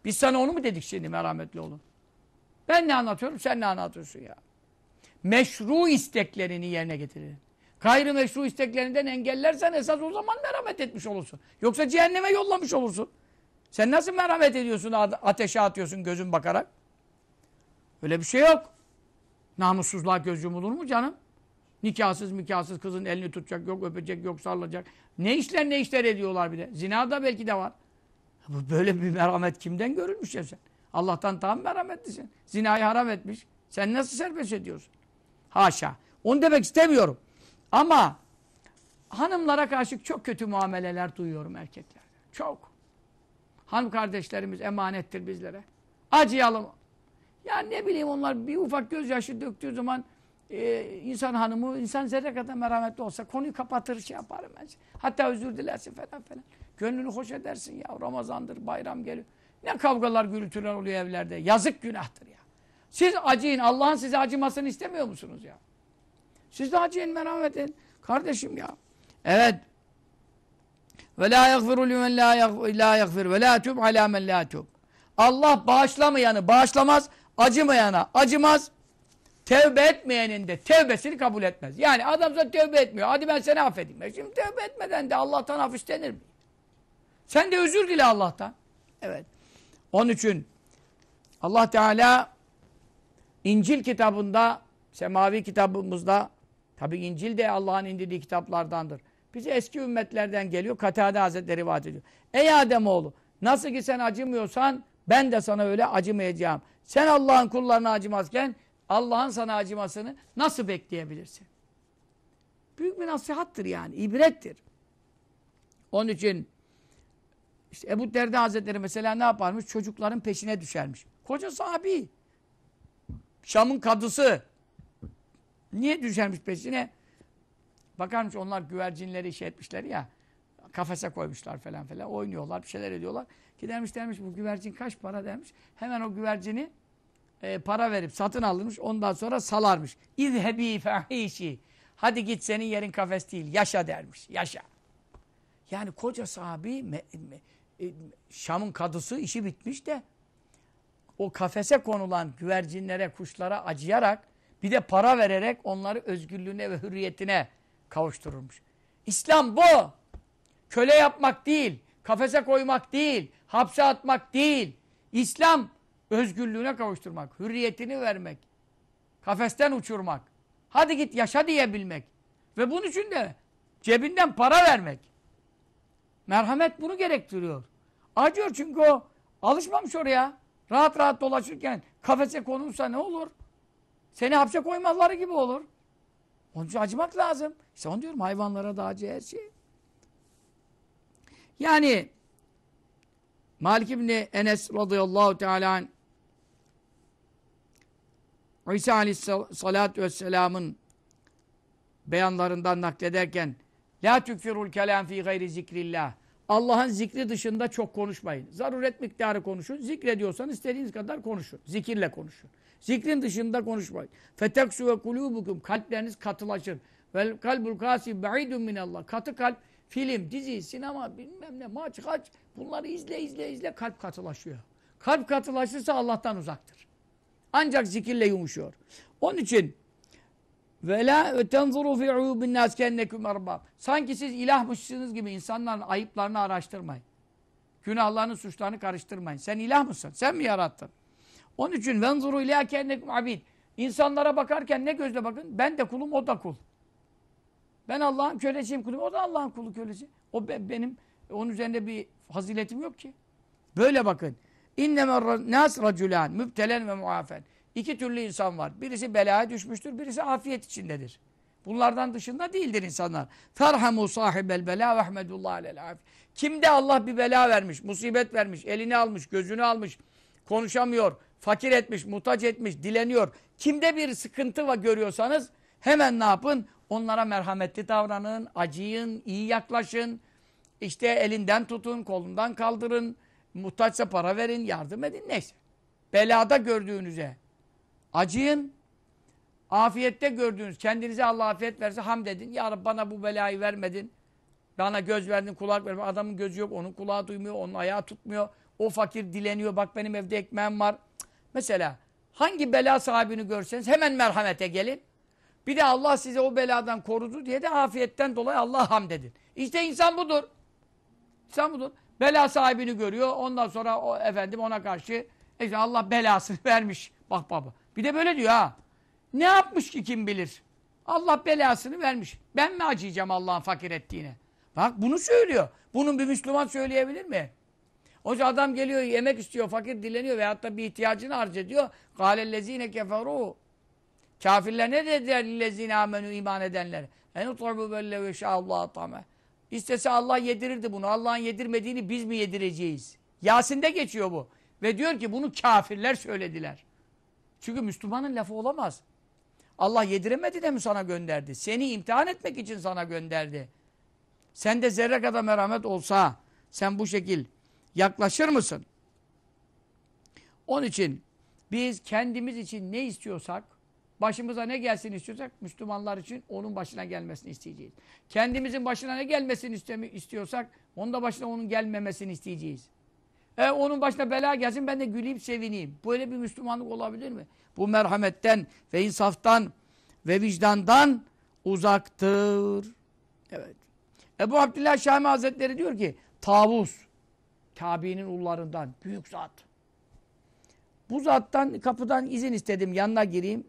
Biz sana onu mu dedik şimdi merhametli olun? Ben ne anlatıyorum sen ne anlatıyorsun ya? Meşru isteklerini yerine getirin. Gayrı meşru isteklerinden engellersen esas o zaman merhamet etmiş olursun. Yoksa cehenneme yollamış olursun. Sen nasıl merhamet ediyorsun ateşe atıyorsun gözün bakarak? Öyle bir şey yok. Namussuzluğa göz yumulur mu canım? Nikahsız mikahsız kızın elini tutacak, yok öpecek, yok sarılacak. Ne işler ne işler ediyorlar bir de. Zina da belki de var. Böyle bir merhamet kimden görülmüş ya sen? Allah'tan tam merhametlisin. Zinayı haram etmiş. Sen nasıl serbest ediyorsun? Haşa. Onu demek istemiyorum. Ama hanımlara karşı çok kötü muameleler duyuyorum erkeklerden. Çok. Hanım kardeşlerimiz emanettir bizlere. Acıyalım. Yani ne bileyim onlar bir ufak gözyaşı döktüğü zaman e, insan hanımı, insan zerre kadar merhametli olsa konuyu kapatır şey yapar hemen. Hatta özür dilersin falan falan. Gönlünü hoş edersin ya. Ramazandır, bayram geliyor. Ne kavgalar, gürültüler oluyor evlerde. Yazık günahtır ya. Siz acıyın. Allah'ın size acımasını istemiyor musunuz ya? Siz de acıyın, merhamet edin. Kardeşim ya. Evet. Ve la yaghfiru limen la yaghfir ve la tub ala men la tub. Allah bağışlamayanı bağışlamaz, acımayana acımaz. Tevbe etmeyenin de tevbesini kabul etmez. Yani adam zaten tevbe etmiyor. Hadi ben seni affedeyim. E şimdi tevbe etmeden de Allah'tan af istenir mi? Sen de özür dile Allah'tan. Evet. Onun için Allah Teala İncil kitabında, semavi kitabımızda, tabi İncil de Allah'ın indirdiği kitaplardandır. Bize eski ümmetlerden geliyor, Katade Hazretleri rivayet ediyor. Ey Ademoğlu, nasıl ki sen acımıyorsan, ben de sana öyle acımayacağım. Sen Allah'ın kullarına acımazken, Allah'ın sana acımasını nasıl bekleyebilirsin? Büyük bir nasihattır yani, ibrettir. Onun için, işte Ebu Derda Hazretleri mesela ne yaparmış? Çocukların peşine düşermiş. Koca sahabi. Şam'ın kadısı. Niye düşermiş peşine? Bakarmış onlar güvercinleri işe etmişler ya. Kafese koymuşlar falan falan. Oynuyorlar, bir şeyler ediyorlar. Gidermiş dermiş bu güvercin kaç para dermiş. Hemen o güvercini e, para verip satın alırmış. Ondan sonra salarmış. İzhebi fehişi. Hadi git senin yerin kafes değil. Yaşa dermiş. Yaşa. Yani koca sahabi Şam'ın kadısı işi bitmiş de o kafese konulan güvercinlere, kuşlara acıyarak bir de para vererek onları özgürlüğüne ve hürriyetine kavuştururmuş. İslam bu. Köle yapmak değil, kafese koymak değil, hapse atmak değil. İslam özgürlüğüne kavuşturmak, hürriyetini vermek, kafesten uçurmak. Hadi git yaşa diyebilmek. Ve bunun için de cebinden para vermek. Merhamet bunu gerektiriyor. Acıyor çünkü o alışmamış oraya. Rahat rahat dolaşırken kafese konulsa ne olur? Seni hapse koymazları gibi olur. Onun için acımak lazım. İşte onu diyorum hayvanlara da acı her şey. Yani Malik İbni Enes radıyallahu teala İsa aleyhissalatü vesselamın beyanlarından naklederken La tükfirul kelam fi gayri zikrillah Allah'ın zikri dışında çok konuşmayın. Zaruret miktarı konuşun. Zikrediyorsanız istediğiniz kadar konuşun. Zikirle konuşun. Zikrin dışında konuşmayın. Feteksu ve kulubukum. Kalpleriniz katılaşır. Vel kalbul kasi ba'idun minallah. Katı kalp film, dizi, sinema, bilmem ne, maç, kaç. Bunları izle izle izle kalp katılaşıyor. Kalp katılaşırsa Allah'tan uzaktır. Ancak zikirle yumuşuyor. Onun için ve la tenzuru fi uyubin nas kennekum erbab. Sanki siz ilahmışsınız gibi insanların ayıplarını araştırmayın. Günahlarını, suçlarını karıştırmayın. Sen ilah mısın? Sen mi yarattın? Onun için venzuru ila kennekum abid. İnsanlara bakarken ne gözle bakın? Ben de kulum, o da kul. Ben Allah'ın kölesiyim kulum, o da Allah'ın kulu kölesi. O be, benim onun üzerinde bir faziletim yok ki. Böyle bakın. İnnemer nas raculan mübtelen ve muafen. İki türlü insan var. Birisi belaya düşmüştür, birisi afiyet içindedir. Bunlardan dışında değildir insanlar. Ferhamu sahibel bela ve ahmedullah alel Kimde Allah bir bela vermiş, musibet vermiş, elini almış, gözünü almış, konuşamıyor, fakir etmiş, muhtaç etmiş, dileniyor. Kimde bir sıkıntı var görüyorsanız hemen ne yapın? Onlara merhametli davranın, acıyın, iyi yaklaşın. İşte elinden tutun, kolundan kaldırın. Muhtaçsa para verin, yardım edin neyse. Belada gördüğünüze acıyın. Afiyette gördüğünüz, kendinize Allah afiyet verse hamd edin. Ya Rabbi bana bu belayı vermedin. Bana göz verdin, kulak verdin. Adamın gözü yok, onun kulağı duymuyor, onun ayağı tutmuyor. O fakir dileniyor. Bak benim evde ekmeğim var. Mesela hangi bela sahibini görseniz hemen merhamete gelin. Bir de Allah size o beladan korudu diye de afiyetten dolayı Allah hamd edin. İşte insan budur. İnsan budur. Bela sahibini görüyor. Ondan sonra o efendim ona karşı işte Allah belasını vermiş. Bak baba. Bir de böyle diyor ha. Ne yapmış ki kim bilir? Allah belasını vermiş. Ben mi acıyacağım Allah'ın fakir ettiğine? Bak bunu söylüyor. Bunun bir Müslüman söyleyebilir mi? O zaman adam geliyor yemek istiyor, fakir dileniyor veyahut da bir ihtiyacını arz ediyor. قَالَ keferu. Kafirler ne dediler lillezine amenü iman edenler? En ut'abu belle ve şa'allahu tame. İstese Allah yedirirdi bunu. Allah'ın yedirmediğini biz mi yedireceğiz? Yasin'de geçiyor bu. Ve diyor ki bunu kafirler söylediler. Çünkü Müslümanın lafı olamaz. Allah yediremedi de mi sana gönderdi? Seni imtihan etmek için sana gönderdi. Sende zerre kadar merhamet olsa sen bu şekil yaklaşır mısın? Onun için biz kendimiz için ne istiyorsak, başımıza ne gelsin istiyorsak, Müslümanlar için onun başına gelmesini isteyeceğiz. Kendimizin başına ne gelmesini istiyorsak, onun da başına onun gelmemesini isteyeceğiz. E onun başına bela gelsin ben de güleyim sevineyim. Böyle bir Müslümanlık olabilir mi? Bu merhametten ve insaftan ve vicdandan uzaktır. Evet. Ebu Abdillah Şami Hazretleri diyor ki Tavus tabiinin ullarından büyük zat. Bu zattan kapıdan izin istedim yanına gireyim.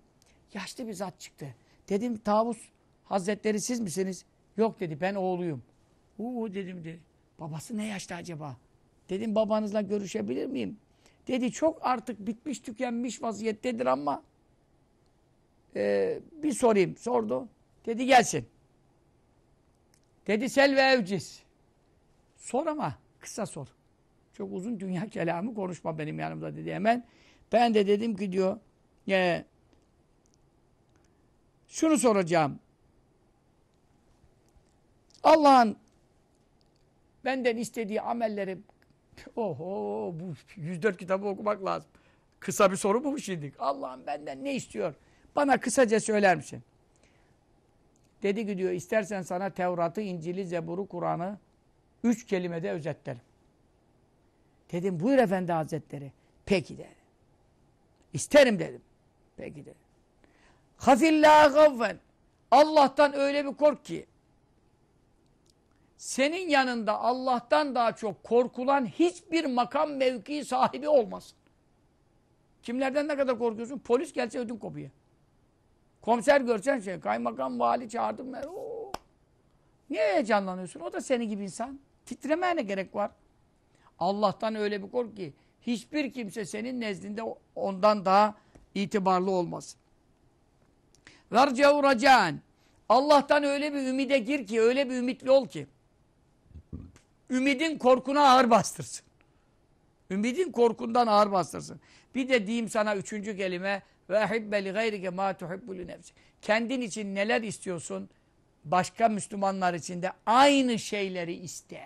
Yaşlı bir zat çıktı. Dedim Tavus Hazretleri siz misiniz? Yok dedi ben oğluyum. Oo dedim dedi. Babası ne yaşta acaba? Dedim babanızla görüşebilir miyim? Dedi çok artık bitmiş tükenmiş vaziyettedir ama e, bir sorayım. Sordu. Dedi gelsin. Dedi sel ve evciz. Sor ama kısa sor. Çok uzun dünya kelamı konuşma benim yanımda dedi hemen. Ben de dedim ki diyor e, şunu soracağım. Allah'ın benden istediği amelleri oho bu 104 kitabı okumak lazım. Kısa bir soru mu bu şimdi? Allah'ım benden ne istiyor? Bana kısaca söyler misin? Dedi ki diyor istersen sana Tevrat'ı, İncil'i, Zebur'u, Kur'an'ı üç kelimede özetlerim. Dedim buyur efendi hazretleri. Peki dedim. İsterim dedim. Peki dedim. Hafillâ gavven. Allah'tan öyle bir kork ki senin yanında Allah'tan daha çok korkulan hiçbir makam mevki sahibi olmasın. Kimlerden ne kadar korkuyorsun? Polis gelse ödün kopuyor. Komiser görsen şey, kaymakam, vali çağırdım ben. Oo. Niye heyecanlanıyorsun? O da seni gibi insan. Titremeye ne gerek var? Allah'tan öyle bir kork ki hiçbir kimse senin nezdinde ondan daha itibarlı olmaz. Vercehu racan. Allah'tan öyle bir ümide gir ki, öyle bir ümitli ol ki. Ümidin korkuna ağır bastırsın. Ümidin korkundan ağır bastırsın. Bir de diyeyim sana üçüncü kelime ve hibbe li gayrike ma tuhibbu li nefsi. Kendin için neler istiyorsun? Başka Müslümanlar için de aynı şeyleri iste.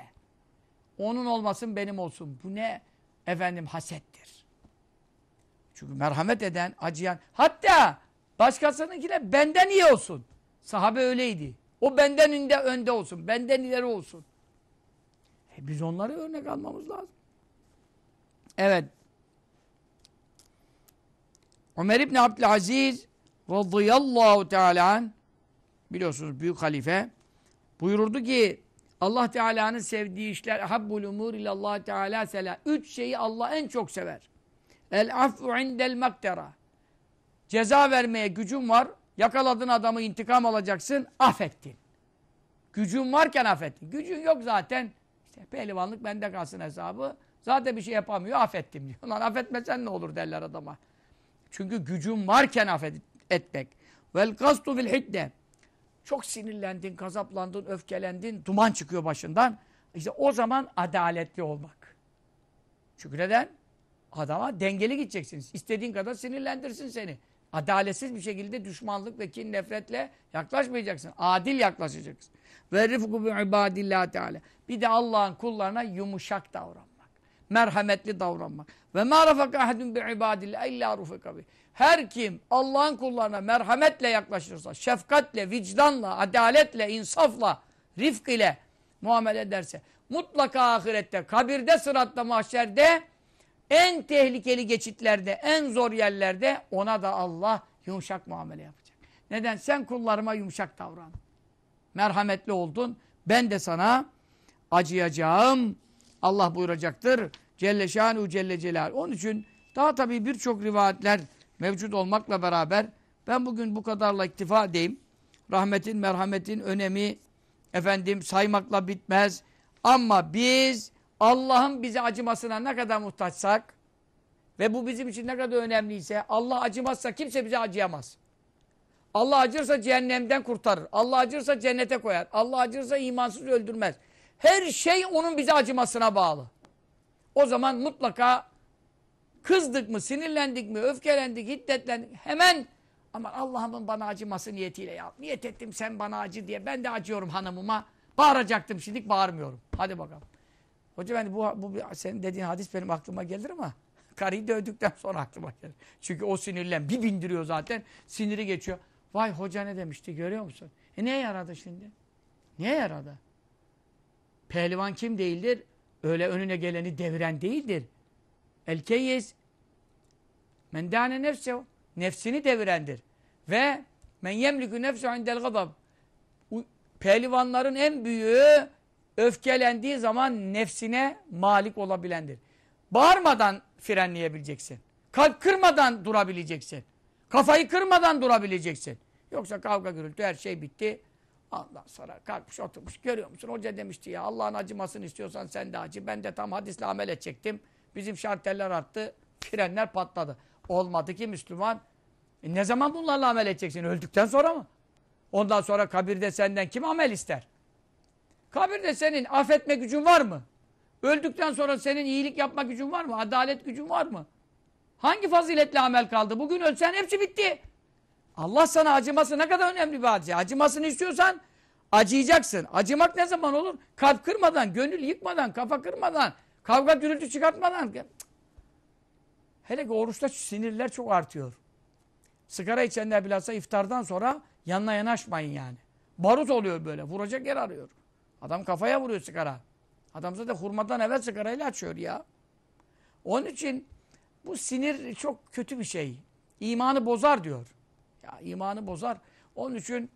Onun olmasın benim olsun. Bu ne? Efendim hasettir. Çünkü merhamet eden, acıyan, hatta başkasınınkine benden iyi olsun. Sahabe öyleydi. O benden önde, önde olsun, benden ileri olsun. Biz onları örnek almamız lazım. Evet. Ömer İbni Abdülaziz radıyallahu teala biliyorsunuz büyük halife buyururdu ki Allah Teala'nın sevdiği işler habbul umur ilallah Teala sela. Üç şeyi Allah en çok sever. El afu indel maktera. Ceza vermeye gücün var. Yakaladın adamı intikam alacaksın. Affettin. Gücün varken affettin. Gücün yok zaten. İşte pehlivanlık bende kalsın hesabı. Zaten bir şey yapamıyor. Affettim diyor. Lan affetmesen ne olur derler adama. Çünkü gücün varken affetmek. Vel kastu fil hidde. Çok sinirlendin, gazaplandın, öfkelendin, duman çıkıyor başından. İşte o zaman adaletli olmak. Çünkü neden? Adama dengeli gideceksiniz. İstediğin kadar sinirlendirsin seni. Adaletsiz bir şekilde düşmanlık ve kin nefretle yaklaşmayacaksın. Adil yaklaşacaksın. Ve rifku bi ibadillah teala. Bir de Allah'ın kullarına yumuşak davranmak. Merhametli davranmak. Ve ma rafaka ahadun bi ibadillah illa rufika bi. Her kim Allah'ın kullarına merhametle yaklaşırsa, şefkatle, vicdanla, adaletle, insafla, rifk ile muamele ederse, mutlaka ahirette, kabirde, sıratta, mahşerde, en tehlikeli geçitlerde, en zor yerlerde ona da Allah yumuşak muamele yapacak. Neden? Sen kullarıma yumuşak davran. Merhametli oldun. Ben de sana acıyacağım. Allah buyuracaktır. Celle şanu celle celal. Onun için daha tabii birçok rivayetler mevcut olmakla beraber ben bugün bu kadarla iktifa edeyim. Rahmetin, merhametin önemi efendim saymakla bitmez. Ama biz Allah'ın bize acımasına ne kadar muhtaçsak ve bu bizim için ne kadar önemliyse Allah acımazsa kimse bize acıyamaz. Allah acırsa cehennemden kurtarır. Allah acırsa cennete koyar. Allah acırsa imansız öldürmez. Her şey onun bize acımasına bağlı. O zaman mutlaka Kızdık mı, sinirlendik mi, öfkelendik, hiddetlendik. Hemen ama Allah'ımın bana acıması niyetiyle ya. Niyet ettim sen bana acı diye. Ben de acıyorum hanımıma. Bağıracaktım şimdi bağırmıyorum. Hadi bakalım. Hoca ben bu, bu senin dediğin hadis benim aklıma gelir ama karıyı dövdükten sonra aklıma gelir. Çünkü o sinirlen bir bindiriyor zaten. Siniri geçiyor. Vay hoca ne demişti görüyor musun? E neye yaradı şimdi? Niye yaradı? Pehlivan kim değildir? Öyle önüne geleni deviren değildir. El keyyiz. Men dâne nefsehu. Nefsini devirendir. Ve men yemlikü nefsehu indel gadab. Pehlivanların en büyüğü öfkelendiği zaman nefsine malik olabilendir. Bağırmadan frenleyebileceksin. Kalp kırmadan durabileceksin. Kafayı kırmadan durabileceksin. Yoksa kavga gürültü her şey bitti. Ondan sonra kalkmış oturmuş görüyor musun? Hoca demişti ya Allah'ın acımasını istiyorsan sen de acı. Ben de tam hadisle amel edecektim. Bizim şarteller arttı. Frenler patladı. Olmadı ki Müslüman. E ne zaman bunlarla amel edeceksin? Öldükten sonra mı? Ondan sonra kabirde senden kim amel ister? Kabirde senin affetme gücün var mı? Öldükten sonra senin iyilik yapma gücün var mı? Adalet gücün var mı? Hangi faziletli amel kaldı? Bugün ölsen hepsi bitti. Allah sana acıması ne kadar önemli bir hadise. Acımasını istiyorsan acıyacaksın. Acımak ne zaman olur? Kalp kırmadan, gönül yıkmadan, kafa kırmadan, kavga gürültü çıkartmadan. Hele ki oruçta sinirler çok artıyor. Sigara içenler bilhassa iftardan sonra yanına yanaşmayın yani. Barut oluyor böyle. Vuracak yer arıyor. Adam kafaya vuruyor sigara. Adam zaten hurmadan evvel sigarayla açıyor ya. Onun için bu sinir çok kötü bir şey. İmanı bozar diyor. İmanı bozar. Onun için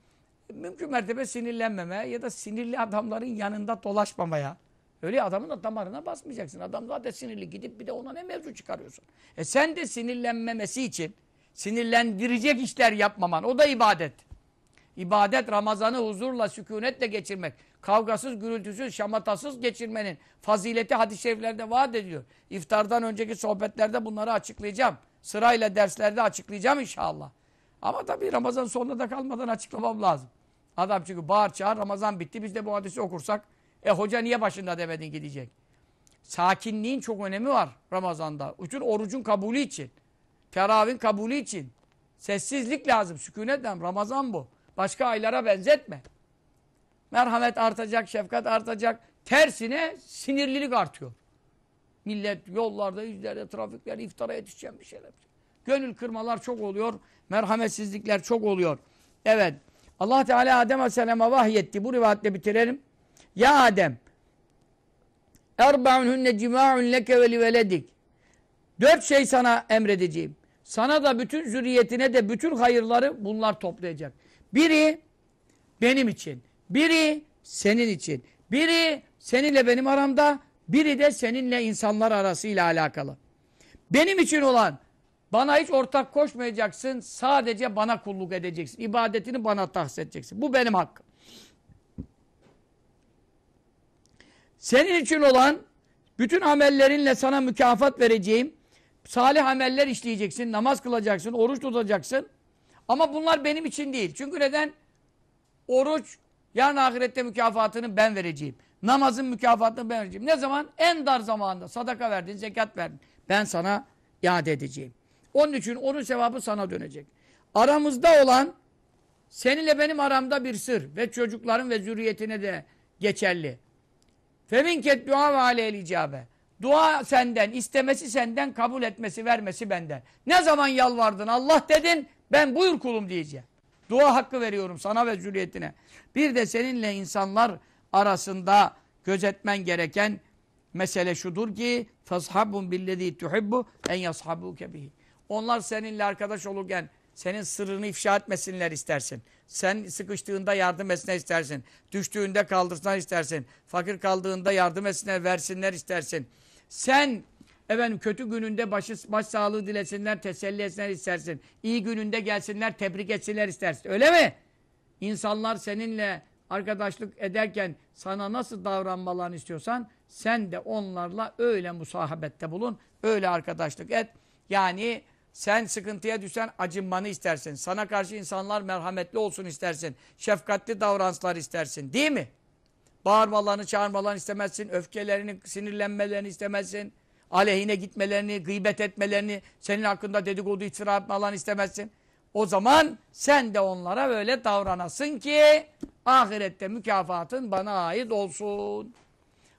mümkün mertebe sinirlenmeme ya da sinirli adamların yanında dolaşmamaya. Öyle adamın da damarına basmayacaksın. Adam zaten sinirli gidip bir de ona ne mevzu çıkarıyorsun. E sen de sinirlenmemesi için sinirlendirecek işler yapmaman. O da ibadet. İbadet Ramazan'ı huzurla, sükunetle geçirmek. Kavgasız, gürültüsüz, şamatasız geçirmenin fazileti hadis-i şeriflerde vaat ediyor. İftardan önceki sohbetlerde bunları açıklayacağım. Sırayla derslerde açıklayacağım inşallah. Ama tabii Ramazan sonuna da kalmadan açıklamam lazım. Adam çünkü bağır çağır Ramazan bitti biz de bu hadisi okursak e hoca niye başında demedin gidecek. Sakinliğin çok önemi var Ramazan'da. Bütün orucun kabulü için. Teravih kabulü için. Sessizlik lazım. Sükunet lazım. Ramazan bu. Başka aylara benzetme. Merhamet artacak, şefkat artacak. Tersine sinirlilik artıyor. Millet yollarda, yüzlerde, trafiklerde iftara yetişeceğim bir şeyler. Gönül kırmalar çok oluyor. Merhametsizlikler çok oluyor. Evet. Allah Teala Adem Aleyhisselam'a vahyetti. Bu rivayetle bitirelim. Ya Adem Erba'un hunne cima'un leke ve liveledik. Dört şey sana emredeceğim. Sana da bütün zürriyetine de bütün hayırları bunlar toplayacak. Biri benim için. Biri senin için. Biri seninle benim aramda. Biri de seninle insanlar arasıyla alakalı. Benim için olan bana hiç ortak koşmayacaksın. Sadece bana kulluk edeceksin. İbadetini bana tahsis edeceksin. Bu benim hakkım. Senin için olan bütün amellerinle sana mükafat vereceğim. Salih ameller işleyeceksin. Namaz kılacaksın. Oruç tutacaksın. Ama bunlar benim için değil. Çünkü neden? Oruç yarın ahirette mükafatını ben vereceğim. Namazın mükafatını ben vereceğim. Ne zaman? En dar zamanda. Sadaka verdin, zekat verdin. Ben sana iade edeceğim. Onun için onun sevabı sana dönecek. Aramızda olan seninle benim aramda bir sır ve çocukların ve zürriyetine de geçerli. Feminket dua ve aleyhel icabe. Dua senden, istemesi senden, kabul etmesi, vermesi benden. Ne zaman yalvardın Allah dedin, ben buyur kulum diyeceğim. Dua hakkı veriyorum sana ve zürriyetine. Bir de seninle insanlar arasında gözetmen gereken mesele şudur ki فَصْحَبُّمْ بِالَّذ۪ي تُحِبُّ en يَصْحَبُّكَ bihi. onlar seninle arkadaş olurken senin sırrını ifşa etmesinler istersin. Sen sıkıştığında yardım etsinler istersin. Düştüğünde kaldırsınlar istersin. Fakir kaldığında yardım etsinler, versinler istersin. Sen efendim kötü gününde başı, baş sağlığı dilesinler, teselli etsinler istersin. İyi gününde gelsinler, tebrik etsinler istersin. Öyle mi? İnsanlar seninle arkadaşlık ederken sana nasıl davranmalarını istiyorsan sen de onlarla öyle musahabette bulun. Öyle arkadaşlık et. Yani sen sıkıntıya düşen acınmanı istersin. Sana karşı insanlar merhametli olsun istersin. Şefkatli davranışlar istersin. Değil mi? Bağırmalarını, çağırmalarını istemezsin. Öfkelerini, sinirlenmelerini istemezsin. aleyhine gitmelerini, gıybet etmelerini, senin hakkında dedikodu iftira Allah'ın istemezsin. O zaman sen de onlara böyle davranasın ki ahirette mükafatın bana ait olsun.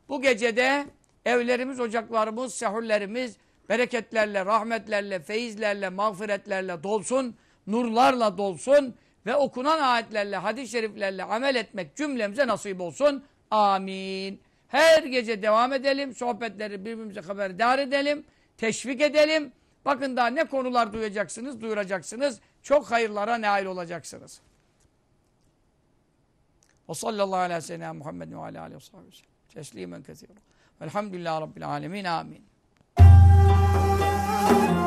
Bu gecede evlerimiz, ocaklarımız, sehurlerimiz bereketlerle, rahmetlerle, feyizlerle, mağfiretlerle dolsun, nurlarla dolsun ve okunan ayetlerle, hadis-i şeriflerle amel etmek cümlemize nasip olsun. Amin. Her gece devam edelim. Sohbetleri birbirimize haberdar edelim. Teşvik edelim. Bakın daha ne konular duyacaksınız, duyuracaksınız. Çok hayırlara nail olacaksınız. Ve sallallahu aleyhi ve sellem Muhammed ve aleyhi ve sellem. Teslimen kesiren. Velhamdülillahi Rabbil alemin. Amin. Oh,